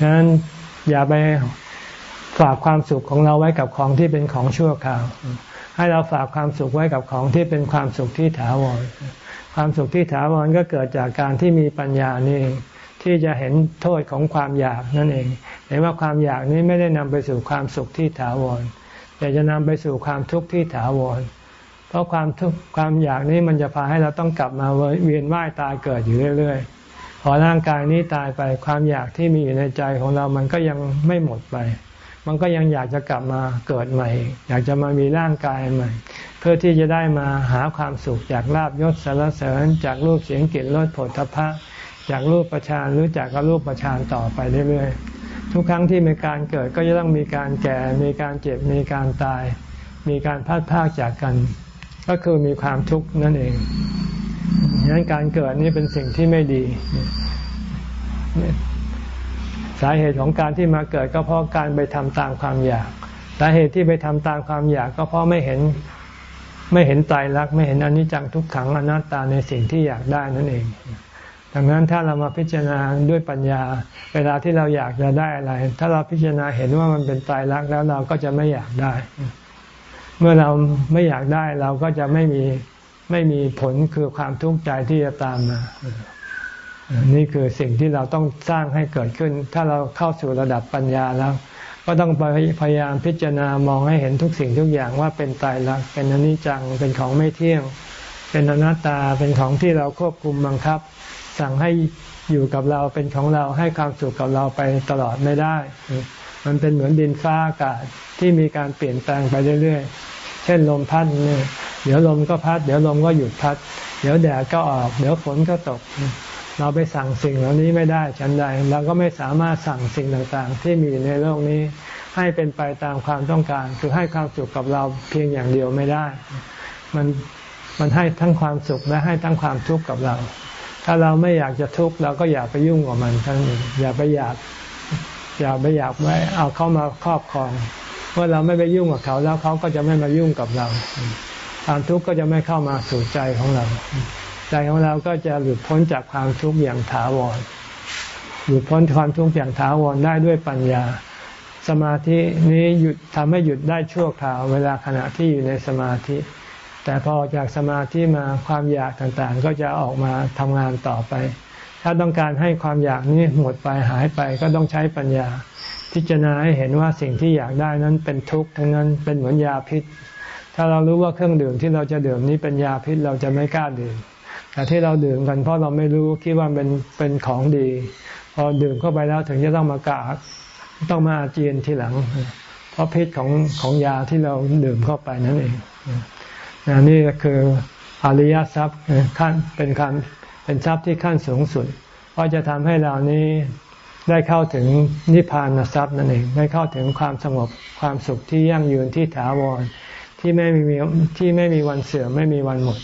ดังนั้นอย่าไปฝากความสุขของเราไว้กับของที่เป็นของชั่วคราว ให้เราฝากความสุขไว้กับของที่เป็นความสุขที่ถาวร ความสุขที่ถาวรก็เกิดจากการที่มีปัญญานี่ที่จะเห็นโทษของความอยากนั่นเอง เห็นว่าความอยากนี้ไม่ได้นำไปสู่ความสุขที่ถาวรแต่จะนำไปสู่ความทุกข์ที่ถาวร เพราะราะความทุกข์ความอยากนี้มันจะพาให้เราต้องกลับมาเวียนว่ายตายเกิดอยู่เรื่อย ๆ พอร่างกายนี้ตายไปความอยากที่มีอยู่ในใจของเรามันก็ยังไม่หมดไป มันก็ยังอยากจะกลับมาเกิดใหม่ อยากจะมามีร่างกายใหม่ เพื่อที่จะได้มาหาความสุขจากลาบยศสารเสริญ จากรูปเสียงกลิ่นรสผลทพะ จากรูปประชานหรือจากรูปประชานต่อไปเรื่อยๆทุกครั้งที่มีการเกิดก็จะต้องมีการแก่ มีการเจ็บมีการตาย มีการพัดพากจากกัน ก็คือมีความทุกข์นั่นเองดังนั้นการเกิดนี่เป็นสิ่งที่ไม่ดีสาเหตุของการที่มาเกิดก็เพราะการไปทำตามความอยาก สาเหตุที่ไปทำตามความอยากก็เพราะไม่เห็น ไม่เห็นตายรักไม่เห็นอนิจจังทุกขังอนัตตาในสิ่งที่อยากได้นั่นเอง ดังนั้นถ้าเรามาพิจารณาด้วยปัญญา เวลาที่เราอยากจะได้อะไร ถ้าเราพิจารณาเห็นว่ามันเป็นตายรักแล้วเราก็จะไม่อยากได้ เมื่อเราไม่อยากได้เราก็จะไม่มีไม่มีผลคือความทุกข์ใจที่จะตามมา นี่คือสิ่งที่เราต้องสร้างให้เกิดขึ้น ถ้าเราเข้าสู่ระดับปัญญาแล้ว ก็ต้องพยายามพิจารณามองให้เห็นทุกสิ่งทุกอย่างว่าเป็นตายรักเป็นอนิจจังเป็นของไม่เที่ยง เป็นอนัตตาเป็นของที่เราควบคุมบังคับ สั่งให้อยู่กับเราเป็นของเราให้ความสุขกับเราไปตลอดไม่ได้ มันเป็นเหมือนดินฟ้าอากาศที่มีการเปลี่ยนแปลงไปเรื่อยๆ เช่นลมพัดเนี่ยเดี๋ยวลมก็พัด เดี๋ยวลมก็หยุดพัด เดี๋ยวแดดก็ออก เดี๋ยวฝนก็ตก เราไปสั่งสิ่งเหล่านี้ไม่ได้ฉันใดเราก็ไม่สามารถสั่งสิ่งต่างๆ ที่มีในโลกนี้ ให้เป็นไปตามความต้องการ คือให้ความสุขกับเราเพียงอย่างเดียวไม่ได้ มันมันให้ทั้งความสุขและให้ทั้งความทุกข์กับเรา ถ้าเราไม่อยากจะทุกข์เราก็อย่าไปยุ่งกับมันทั้งนี้อย่าไปอยากอย่าไปอยากไว้เอาเข้ามาครอบครองเมื่อเราไม่ไปยุ่งกับเขาแล้วเขาก็จะไม่มายุ่งกับเรา ความทุกข์ก็จะไม่เข้ามาสู่ใจของเรา ใจของเราก็จะหลุดพ้นจากความทุกข์อย่างถาวร หลุดพ้นความทุกข์อย่างถาวรได้ด้วยปัญญา สมาธินี้หยุดทำให้หยุดได้ชั่วคราวเวลาขณะที่อยู่ในสมาธิ แต่พอจากสมาธิมาความอยากต่างๆ ก็จะออกมาทำงานต่อไป ถ้าต้องการให้ความอยากนี้หมดไปหายไปก็ต้องใช้ปัญญา พิจารณาให้เห็นว่าสิ่งที่อยากได้นั้นเป็นทุกข์ทั้งนั้นเป็นเหมือนยาพิษ ถ้าเรารู้ว่าเครื่องดื่มที่เราจะดื่มนี้เป็นยาพิษเราจะไม่กล้าดื่ม แต่ที่เราดื่มกันเพราะเราไม่รู้คิดว่าเป็นเป็นของดี พอดื่มเข้าไปแล้วถึงจะต้องมากาต้องมาเจียนทีหลัง เพราะพิษของของยาที่เราดื่มเข้าไปนั่นเองนี่คืออริยทรัพย์ขั้นเป็นการเป็นทรัพย์ที่ขั้นสูงสุด เพราะจะทำให้เรานี้ได้เข้าถึงนิพพานทรัพย์นั่นเองได้เข้าถึงความสงบความสุขที่ยั่งยืนที่ถาวรที่ไม่มีที่ไม่มีวันเสื่อมไม่มีวันหมด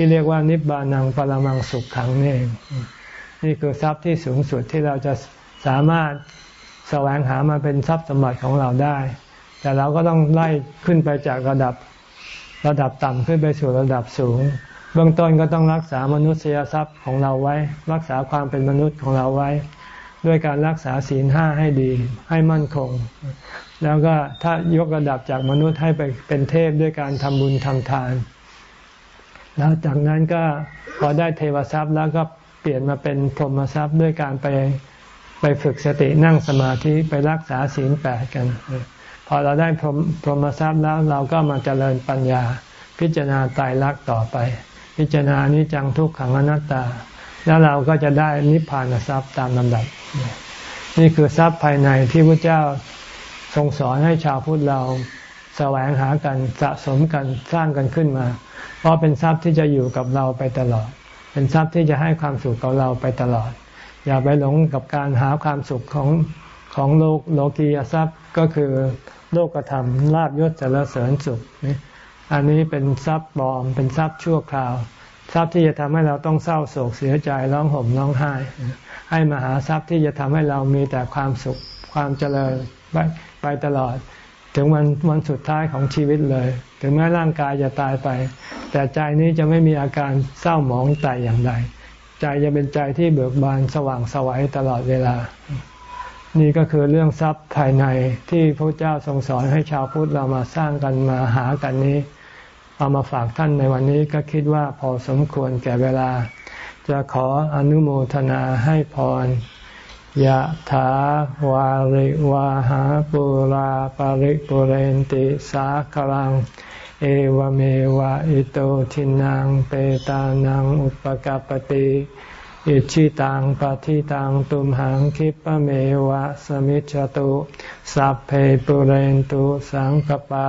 ที่เรียกว่านิบานังปรมังสุขขังนี่เองนี่คือทรัพย์ที่สูงสุดที่เราจะสามารถแสวงหามาเป็นทรัพย์สมบัติของเราได้ แต่เราก็ต้องไล่ขึ้นไปจากระดับระดับต่ำขึ้นไปสู่ระดับสูง เบื้องต้นก็ต้องรักษามนุษยทรัพย์ของเราไว้ รักษาความเป็นมนุษย์ของเราไว้ ด้วยการรักษาศีลห้าให้ดีให้มั่นคง แล้วก็ถ้ายกระดับจากมนุษย์ให้ไปเป็นเทพด้วยการทำบุญทำทาน แล้วจากนั้นก็พอได้เทวทรัพย์แล้วก็เปลี่ยนมาเป็นพรหมทรัพย์ด้วยการไปไปฝึกสตินั่งสมาธิไปรักษาศีลแปดกัน พอเราได้พรหมพรหมทรัพย์แล้วเราก็มาเจริญปัญญา พิจารณาตายรักต่อไป พิจารณานิจังทุกขังอนัตตา แล้วเราก็จะได้นิพพานทรัพย์ตามลำดับ นี่คือทรัพย์ภายในที่พระเจ้าทรงสอนให้ชาวพุทธเราแสวงหากันสะสมกันสร้างกันขึ้นมา เพราะเป็นทรัพย์ที่จะอยู่กับเราไปตลอด เป็นทรัพย์ที่จะให้ความสุขกับเราไปตลอด อย่าไปหลงกับการหาความสุขของของโลกโลกียทรัพย์ก็คือโลกธรรมลาบยศจรเสริญสุขนี่อันนี้เป็นทรัพย์บอม เป็นทรัพย์ชั่วคราว ทรัพย์ที่จะทำให้เราต้องเศร้าโศกเสียใจร้องห่มร้องไห้ ให้มาหาทรัพย์ที่จะทำให้เรามีแต่ความสุขความเจริญไปไปตลอด ถึงวันวันสุดท้ายของชีวิตเลย ถึงแม้ร่างกายจะตายไป แต่ใจนี้จะไม่มีอาการเศร้าหมองแต่อย่างใดใจจะเป็นใจที่เบิกบานสว่างสวัยตลอดเวลา นี่ก็คือเรื่องทรัพย์ภายในที่พระเจ้าทรงสอนให้ชาวพุทธเรามาสร้างกันมาหากันนี้ เอามาฝากท่านในวันนี้ก็คิดว่าพอสมควรแก่เวลา จะขออนุโมทนาให้พร ยะถาวาริวาหาปุราปาริปุเรนติสาคลัง เอวเมวะอิโตทินังเปตานังอุปกปติอิชิตังปฏิตังตุมหังคิปะเมวะสมิจจตุสัพเพปุเรนตุสังกปา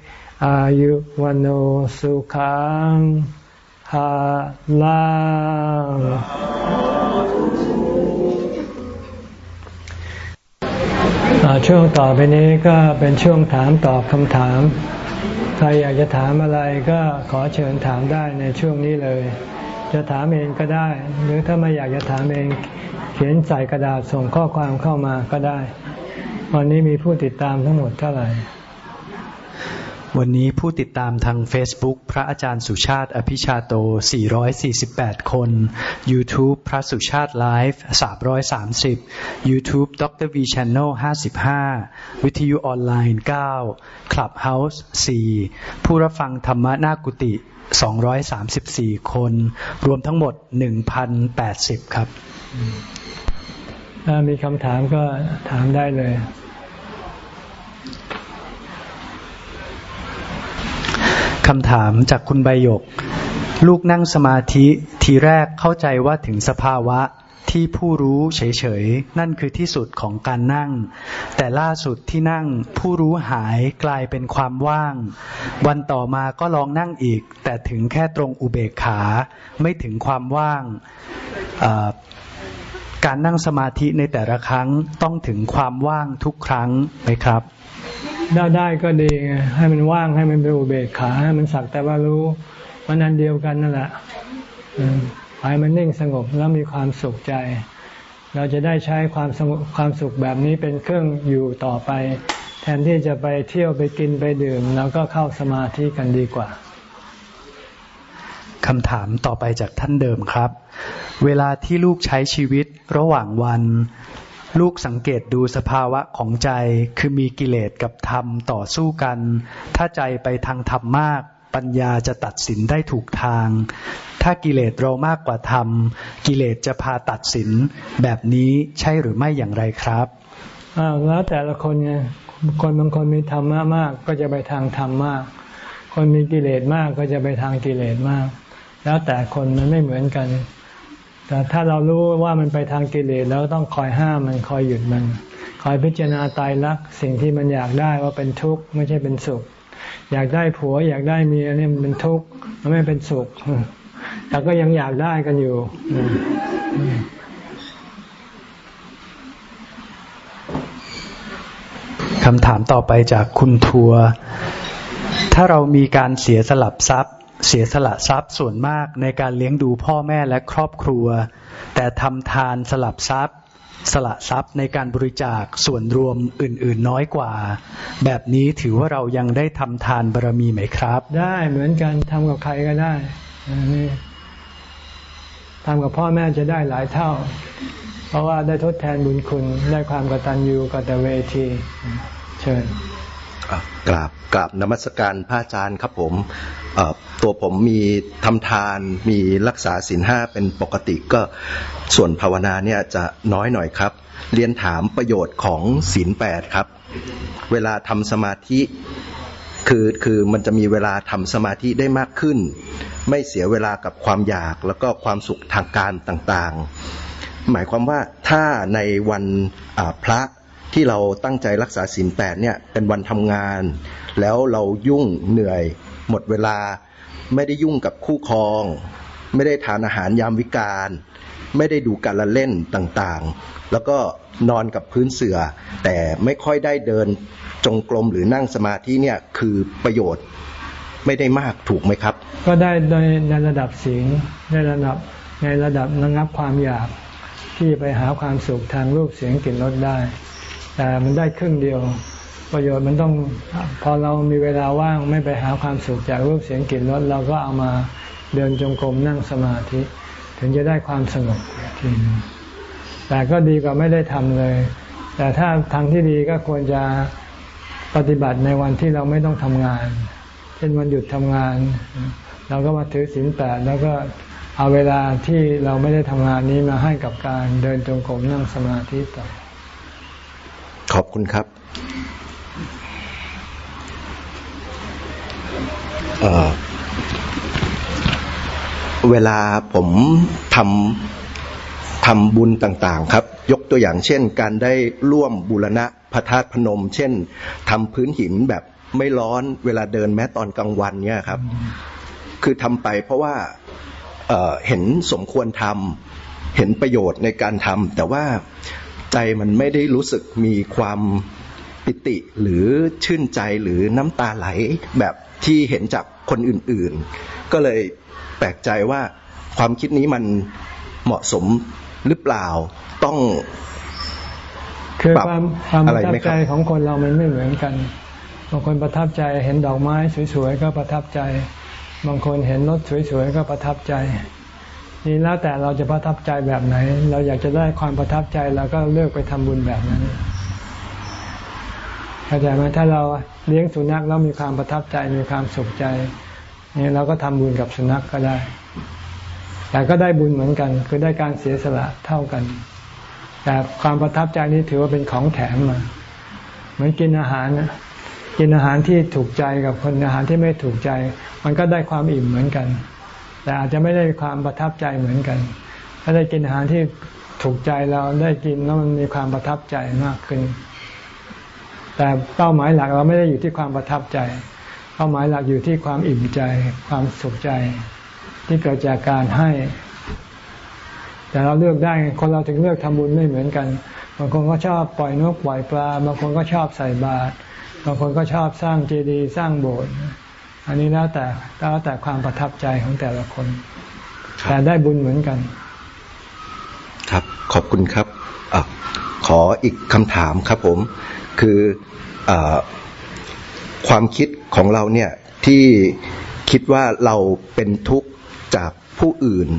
อายุวันโอสุขังฮาลาช่วงต่อไปนี้ก็เป็นช่วงถามตอบคำถาม ใครอยากจะถามอะไรก็ขอเชิญถามได้ในช่วงนี้เลย จะถามเองก็ได้ หรือถ้าไม่อยากจะถามเอง เขียนใส่กระดาษส่งข้อความเข้ามาก็ได้ วันนี้มีผู้ติดตามทั้งหมดเท่าไหร่ วันนี้ผู้ติดตามทาง Facebook พระอาจารย์สุชาติ อภิชาโต 448 คน YouTube พระสุชาติไลฟ์330 YouTube ดร V Channel 55 วิทยุออนไลน์ 9 Clubhouse 4 ผู้รับฟังธรรมนากุติ 234 คน รวมทั้งหมด 1,080 ครับ ถ้ามีคำถามก็ถามได้เลย คำถามจากคุณใบยก ลูกนั่งสมาธิทีแรกเข้าใจว่าถึงสภาวะที่ผู้รู้เฉยๆ นั่นคือที่สุดของการนั่ง แต่ล่าสุดที่นั่งผู้รู้หายกลายเป็นความว่าง วันต่อมาก็ลองนั่งอีก แต่ถึงแค่ตรงอุเบกขาไม่ถึงความว่างการนั่งสมาธิในแต่ละครั้งต้องถึงความว่างทุกครั้งไหมครับ ได้ได้ก็ดีไงให้มันว่างให้มันเป็นอุเบกขา ให้มันสักแต่ว่ารู้มันนันเดียวกันนั่นแหละให้มันนิ่งสงบแล้วมีความสุขใจ เราจะได้ใช้ความสงบความสุขแบบนี้เป็นเครื่องอยู่ต่อไป แทนที่จะไปเที่ยวไปกินไปดื่มแล้วก็เข้าสมาธิกันดีกว่าคำถามต่อไปจากท่านเดิมครับ เวลาที่ลูกใช้ชีวิตระหว่างวัน ลูกสังเกตดูสภาวะของใจคือมีกิเลสกับธรรมต่อสู้กัน ถ้าใจไปทางธรรมมาก ปัญญาจะตัดสินได้ถูกทาง ถ้ากิเลสเรามากกว่าธรรม กิเลสจะพาตัดสิน แบบนี้ใช่หรือไม่อย่างไรครับอ้าวแล้วแต่ละคนไงคนบางคนมีธรรมะมากก็จะไปทางธรรมมาก คนมีกิเลสมากก็จะไปทางกิเลสมาก แล้วแต่คนมันไม่เหมือนกัน แต่ถ้าเรารู้ว่ามันไปทางกิเลสแล้วต้องคอยห้ามมันคอยหยุดมัน คอยพิจารณาตายรักสิ่งที่มันอยากได้ว่าเป็นทุกข์ไม่ใช่เป็นสุข อยากได้ผัวอยากได้เมียนี่มันเป็นทุกข์มันไม่เป็นสุขแต่ก็ยังอยากได้กันอยู่คำถามต่อไปจากคุณทัว ถ้าเรามีการเสียสลับทรัพย์ เสียสละทรัพย์ส่วนมากในการเลี้ยงดูพ่อแม่และครอบครัว แต่ทำทานสลับทรัพย์ สละทรัพย์ในการบริจาคส่วนรวมอื่น ๆ น้อยกว่า แบบนี้ถือว่าเรายังได้ทำทานบารมีไหมครับ ได้เหมือนกันทำกับใครก็ได้นี่ทำกับพ่อแม่จะได้หลายเท่า เพราะว่าได้ทดแทนบุญคุณได้ความกตัญญูกตเวที เชิญ กราบกราบนมัสการพระอาจารย์ครับผมตัวผมมีทำทานมีรักษาศีลห้าเป็นปกติก็ส่วนภาวนาเนี่ยจะน้อยหน่อยครับ เรียนถามประโยชน์ของศีลแปดครับ เวลาทำสมาธิคือคือมันจะมีเวลาทำสมาธิได้มากขึ้น ไม่เสียเวลากับความอยากแล้วก็ความสุขทางการต่างๆ หมายความว่าถ้าในวันพระ ที่เราตั้งใจรักษาศีลแปดเนี่ยเป็นวันทำงาน แล้วเรายุ่งเหนื่อยหมดเวลา ไม่ได้ยุ่งกับคู่ครอง ไม่ได้ทานอาหารยามวิกาลไม่ได้ดูการละเล่นต่างๆ แล้วก็นอนกับพื้นเสื่อ แต่ไม่ค่อยได้เดินจงกรมหรือนั่งสมาธิเนี่ยคือประโยชน์ไม่ได้มากถูกไหมครับ ก็ได้ในในระดับศีลในระดับในระดับระงับความอยากที่ไปหาความสุขทางรูปเสียงกลิ่นรสได้ แต่มันได้ครึ่งเดียว ประโยชน์มันต้องพอเรามีเวลาว่างไม่ไปหาความสุขจากรูปเสียงกลิ่นรสเราก็เอามาเดินจงกรมนั่งสมาธิ ถึงจะได้ความสงบทีนึงแต่ก็ดีกว่าไม่ได้ทำเลย แต่ถ้าทางที่ดีก็ควรจะปฏิบัติในวันที่เราไม่ต้องทำงาน เช่นวันหยุดทำงาน เราก็มาถือศีลแปดแล้วก็เอาเวลาที่เราไม่ได้ทำงานนี้มาให้กับการเดินจงกรมนั่งสมาธิต่อ ขอบคุณครับเเวลาผมทำทำบุญต่างๆ ครับ ยกตัวอย่างเช่น การได้ร่วมบูรณะพระธาตุพนม เช่นทำพื้นหินแบบไม่ร้อนเวลาเดินแม้ตอนกลางวันเนี่ยครับ คือทำไปเพราะว่าเเห็นสมควรทำเห็นประโยชน์ในการทำแต่ว่า ใจมันไม่ได้รู้สึกมีความปิติหรือชื่นใจหรือน้ำตาไหลแบบที่เห็นจากคนอื่นๆ ก็เลยแปลกใจว่าความคิดนี้มันเหมาะสมหรือเปล่าต้องคือความความประทับใจของคนเรามันไม่เหมือนกันบางคนประทับใจเห็นดอกไม้สวยๆก็ประทับใจ บางคนเห็นรถสวยๆก็ประทับใจ นี่แล้วแต่เราจะประทับใจแบบไหน เราอยากจะได้ความประทับใจเราก็เลือกไปทำบุญแบบนั้นเข้าใจไหมถ้าเราเลี้ยงสุนัขแล้วมีความประทับใจมีความสุขใจนี่เราก็ทำบุญกับสุนัขกก็ได้ แต่ก็ได้บุญเหมือนกัน คือได้การเสียสละเท่ากัน แต่ความประทับใจนี้ถือว่าเป็นของแถมมา เหมือนกินอาหารนะกินอาหารที่ถูกใจกับคนอาหารที่ไม่ถูกใจ มันก็ได้ความอิ่มเหมือนกัน แต่อาจจะไม่ได้ความประทับใจเหมือนกัน ถ้าได้กินอาหารที่ถูกใจเราได้กินแล้วมันมีความประทับใจมากขึ้น แต่เป้าหมายหลักเราไม่ได้อยู่ที่ความประทับใจ เป้าหมายหลักอยู่ที่ความอิ่มใจ ความสุขใจ ที่เกิดจากการให้ แต่เราเลือกได้คนเราถึงเลือกทำบุญไม่เหมือนกันบางคนก็ชอบปล่อยนกปล่อยปลาบางคนก็ชอบใส่บาตรบางคนก็ชอบสร้างเจดีย์สร้างโบสถ์ อันนี้แล้วแต่แล้วแต่ความประทับใจของแต่ละคน แต่ได้บุญเหมือนกัน ครับขอบคุณครับอขออีกคำถามครับผม คืออความคิดของเราเนี่ยที่คิดว่าเราเป็นทุกข์จากผู้อื่น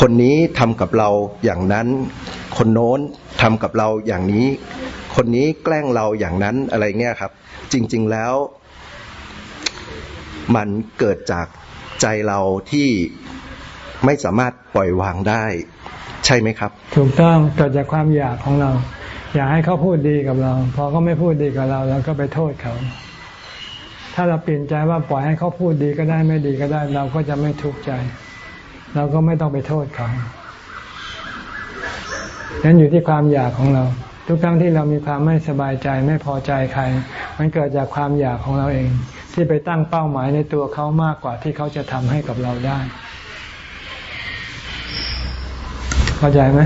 คนนี้ทำกับเราอย่างนั้น คนโน้นทำกับเราอย่างนี้ คนนี้แกล้งเราอย่างนั้นอะไรเงี้ยครับ จริง ๆแล้ว มันเกิดจากใจเราที่ไม่สามารถปล่อยวางได้ ใช่ไหมครับ ถูกต้องเกิดจากความอยากของเรา อยากให้เขาพูดดีกับเรา พอเขาไม่พูดดีกับเราเราก็ไปโทษเขา ถ้าเราเปลี่ยนใจว่าปล่อยให้เขาพูดดีก็ได้ไม่ดีก็ได้ เราก็จะไม่ทุกข์ใจ เราก็ไม่ต้องไปโทษเขานั้นอยู่ที่ความอยากของเรา ทุกครั้งที่เรามีความไม่สบายใจไม่พอใจใคร มันเกิดจากความอยากของเราเอง ที่ไปตั้งเป้าหมายในตัวเขามากกว่าที่เขาจะทำให้กับเราได้ เข้าใจไหม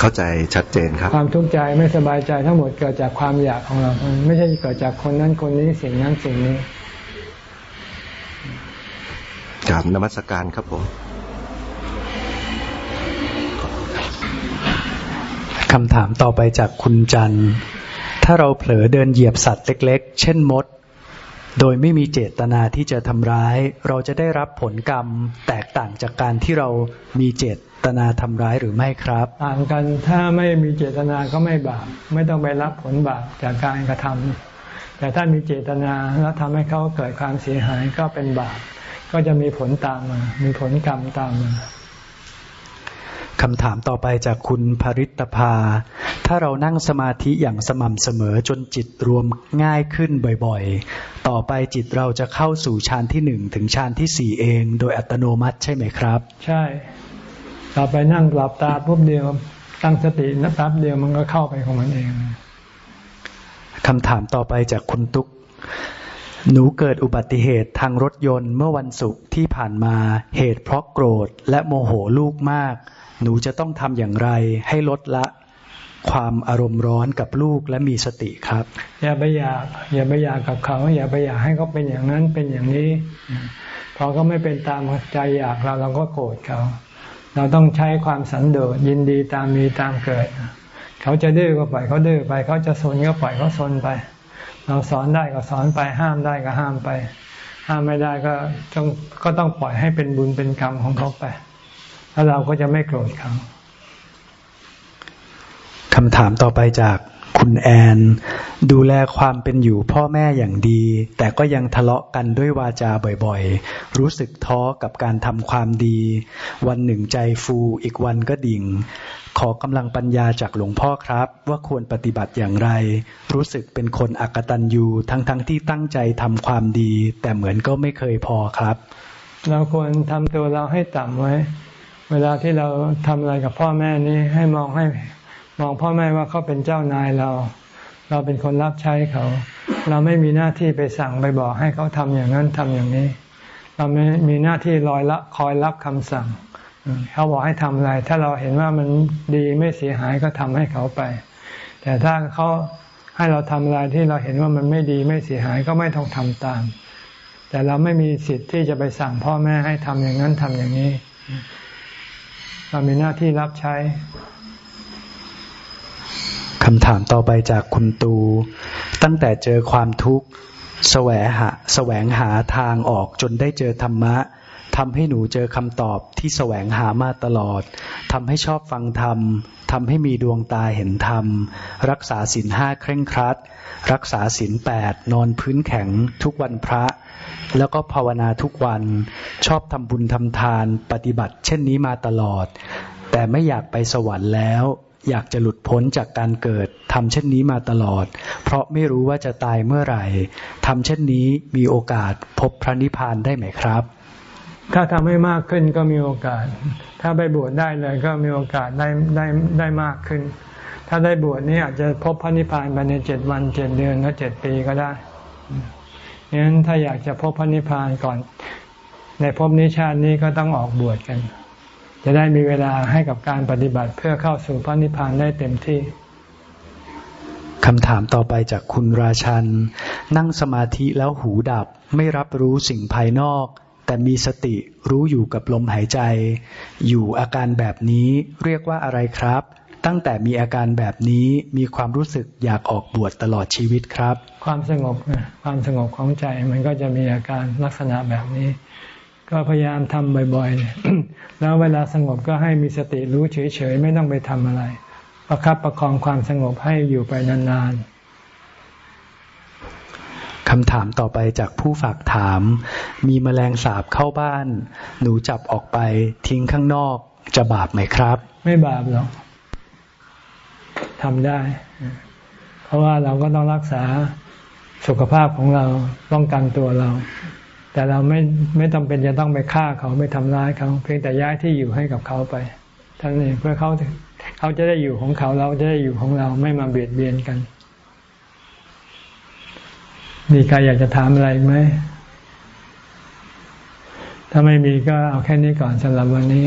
เข้าใจชัดเจนครับ ความทุกข์ใจไม่สบายใจทั้งหมดเกิดจากความอยากของเรา ไม่ใช่เกิดจากคนนั้นคนนี้สิ่งนั้นสิ่งนี้กราบนมัสการครับผมคำถามต่อไปจากคุณจัน ถ้าเราเผลอเดินเหยียบสัตว์เล็ก ๆ เช่นมด โดยไม่มีเจตนาที่จะทำร้าย เราจะได้รับผลกรรมแตกต่างจากการที่เรามีเจตตนาทำร้ายหรือไม่ครับ ต่างกันถ้าไม่มีเจตนาก็ไม่บาปไม่ต้องไปรับผลบาปจากการกระทำแต่ถ้ามีเจตนาแล้วทำให้เขาเกิดความเสียหายก็เป็นบาปก็จะมีผลตามมา มีผลกรรมตามมาคำถามต่อไปจากคุณภริตภา ถ้าเรานั่งสมาธิอย่างสม่ำเสมอจนจิตรวมง่ายขึ้นบ่อยๆ ต่อไปจิตเราจะเข้าสู่ฌานที่หนึ่งถึงฌานที่สี่เอง โดยอัตโนมัติใช่ไหมครับ ใช่เราไปนั่งหลับตาปุ๊บเดียวตั้งสตินับแป๊บเดียวมันก็เข้าไปของมันเองคำถามต่อไปจากคุณตุ๊กหนูเกิดอุบัติเหตุทางรถยนต์เมื่อวันศุกร์ที่ผ่านมา เหตุเพราะโกรธและโมโหลูกมาก หนูจะต้องทำอย่างไรให้ลดละ ความอารมณ์ร้อนกับลูกและมีสติครับ อย่าไปอยากอย่าไปอยากกับเขา อย่าไปอยากให้เขาเป็นอย่างนั้นเป็นอย่างนี้พอเขาไม่เป็นตามใจอยากเราเราก็โกรธเขา เราต้องใช้ความสันโดษยินดีตามมีตามเกิด เขาจะดื้อก็ปล่อยเขาดื้อไป เขาจะซนก็ปล่อยเขาซนไป เราสอนได้ก็สอนไปห้ามได้ก็ห้ามไป ห้ามไม่ได้ก็ต้องก็ต้องปล่อยให้เป็นบุญเป็นกรรมของเขาไป แล้วเราก็จะไม่โกรธเขา คำถามต่อไปจากคุณแอน ดูแลความเป็นอยู่พ่อแม่อย่างดี แต่ก็ยังทะเลาะกันด้วยวาจาบ่อยๆ รู้สึกท้อกับการทำความดี วันหนึ่งใจฟูอีกวันก็ดิ่ง ขอกำลังปัญญาจากหลวงพ่อครับ ว่าควรปฏิบัติอย่างไร รู้สึกเป็นคนอักตันยูทั้งๆทที่ตั้งใจทำความดี แต่เหมือนก็ไม่เคยพอครับ เราควรทำตัวเราให้ต่ำไว้ เวลาที่เราทำอะไรกับพ่อแม่นี้ให้มองให้ มองพ่อแม่ว่าเขาเป็นเจ้านายเรา เราเป็นคนรับใช้เขา เราไม่มีหน้าที่ไปสั่งไปบอกให้เขาทำอย่างนั้นทำอย่างนี้ เราไม่มีหน้าที่ลอยละคอยรับคำสั่ง เขาบอกให้ทำอะไร ถ้าเราเห็นว่ามันดีไม่เสียหายก็ทำให้เขาไป แต่ถ้าเขาให้เราทำอะไรที่เราเห็นว่ามันไม่ดีไม่เสียหายก็ไม่ต้องทำตาม แต่เราไม่มีสิทธิ์ที่จะไปสั่งพ่อแม่ให้ทำอย่างนั้นทำอย่างนี้เรามีหน้าที่รับใช้ คำถามต่อไปจากคุณตู ตั้งแต่เจอความทุกข์แสวงหาแสวงหาทางออกจนได้เจอธรรมะทำให้หนูเจอคำตอบที่แสวงหามาตลอดทำให้ชอบฟังธรรมทำให้มีดวงตาเห็นธรรม รักษาศีลห้าเคร่งครัด รักษาศีลแปดนอนพื้นแข็งทุกวันพระ แล้วก็ภาวนาทุกวัน ชอบทำบุญทำทาน ปฏิบัติเช่นนี้มาตลอด แต่ไม่อยากไปสวรรค์แล้ว อยากจะหลุดพ้นจากการเกิดทำเช่นนี้มาตลอด เพราะไม่รู้ว่าจะตายเมื่อไหร่ทำเช่นนี้มีโอกาสพบพระนิพพานได้ไหมครับ ถ้าทำให้มากขึ้นก็มีโอกาส ถ้าไปบวชได้เลยก็มีโอกาสได้ได้ได้มากขึ้น ถ้าได้บวชนี้อาจจะพบพระนิพพานภายในเจ็ดวันเจ็ดเดือนและเจ็ดปีก็ได้งั้นถ้าอยากจะพบพระนิพพานก่อน ในภพนี้ชาตินี้ก็ต้องออกบวชกัน จะได้มีเวลาให้กับการปฏิบัติเพื่อเข้าสู่พระนิพพานได้เต็มที่คำถามต่อไปจากคุณราชัน นั่งสมาธิแล้วหูดับ ไม่รับรู้สิ่งภายนอก แต่มีสติรู้อยู่กับลมหายใจ อยู่อาการแบบนี้เรียกว่าอะไรครับ ตั้งแต่มีอาการแบบนี้มีความรู้สึกอยากออกบวชตลอดชีวิตครับ ความสงบความสงบของใจมันก็จะมีอาการลักษณะแบบนี้ ก็พยายามทำบ่อยๆ แล้วเวลาสงบก็ให้มีสติรู้เฉยๆ ไม่ต้องไปทำอะไร ประคับประคองความสงบให้อยู่ไปนานๆคำถามต่อไปจากผู้ฝากถาม มีแมลงสาบเข้าบ้าน หนูจับออกไปทิ้งข้างนอก จะบาปไหมครับ ไม่บาปหรอกทำได้ เพราะว่าเราก็ต้องรักษาสุขภาพของเราป้องกันตัวเรา แต่เราไม่ไม่จาเป็นจะต้องไปฆ่าเขาไม่ทำร้ายเขา เพียงแต่ย้ายที่อยู่ให้กับเขาไปท่านเองเพื่อเขาเขาจะได้อยู่ของเขาเราจะได้อยู่ของเราไม่มาเบียดเบียนกัน มีใครอยากจะถามอะไรไหมถ้าไม่มีก็เอาแค่นี้ก่อนสำหรับวันนี้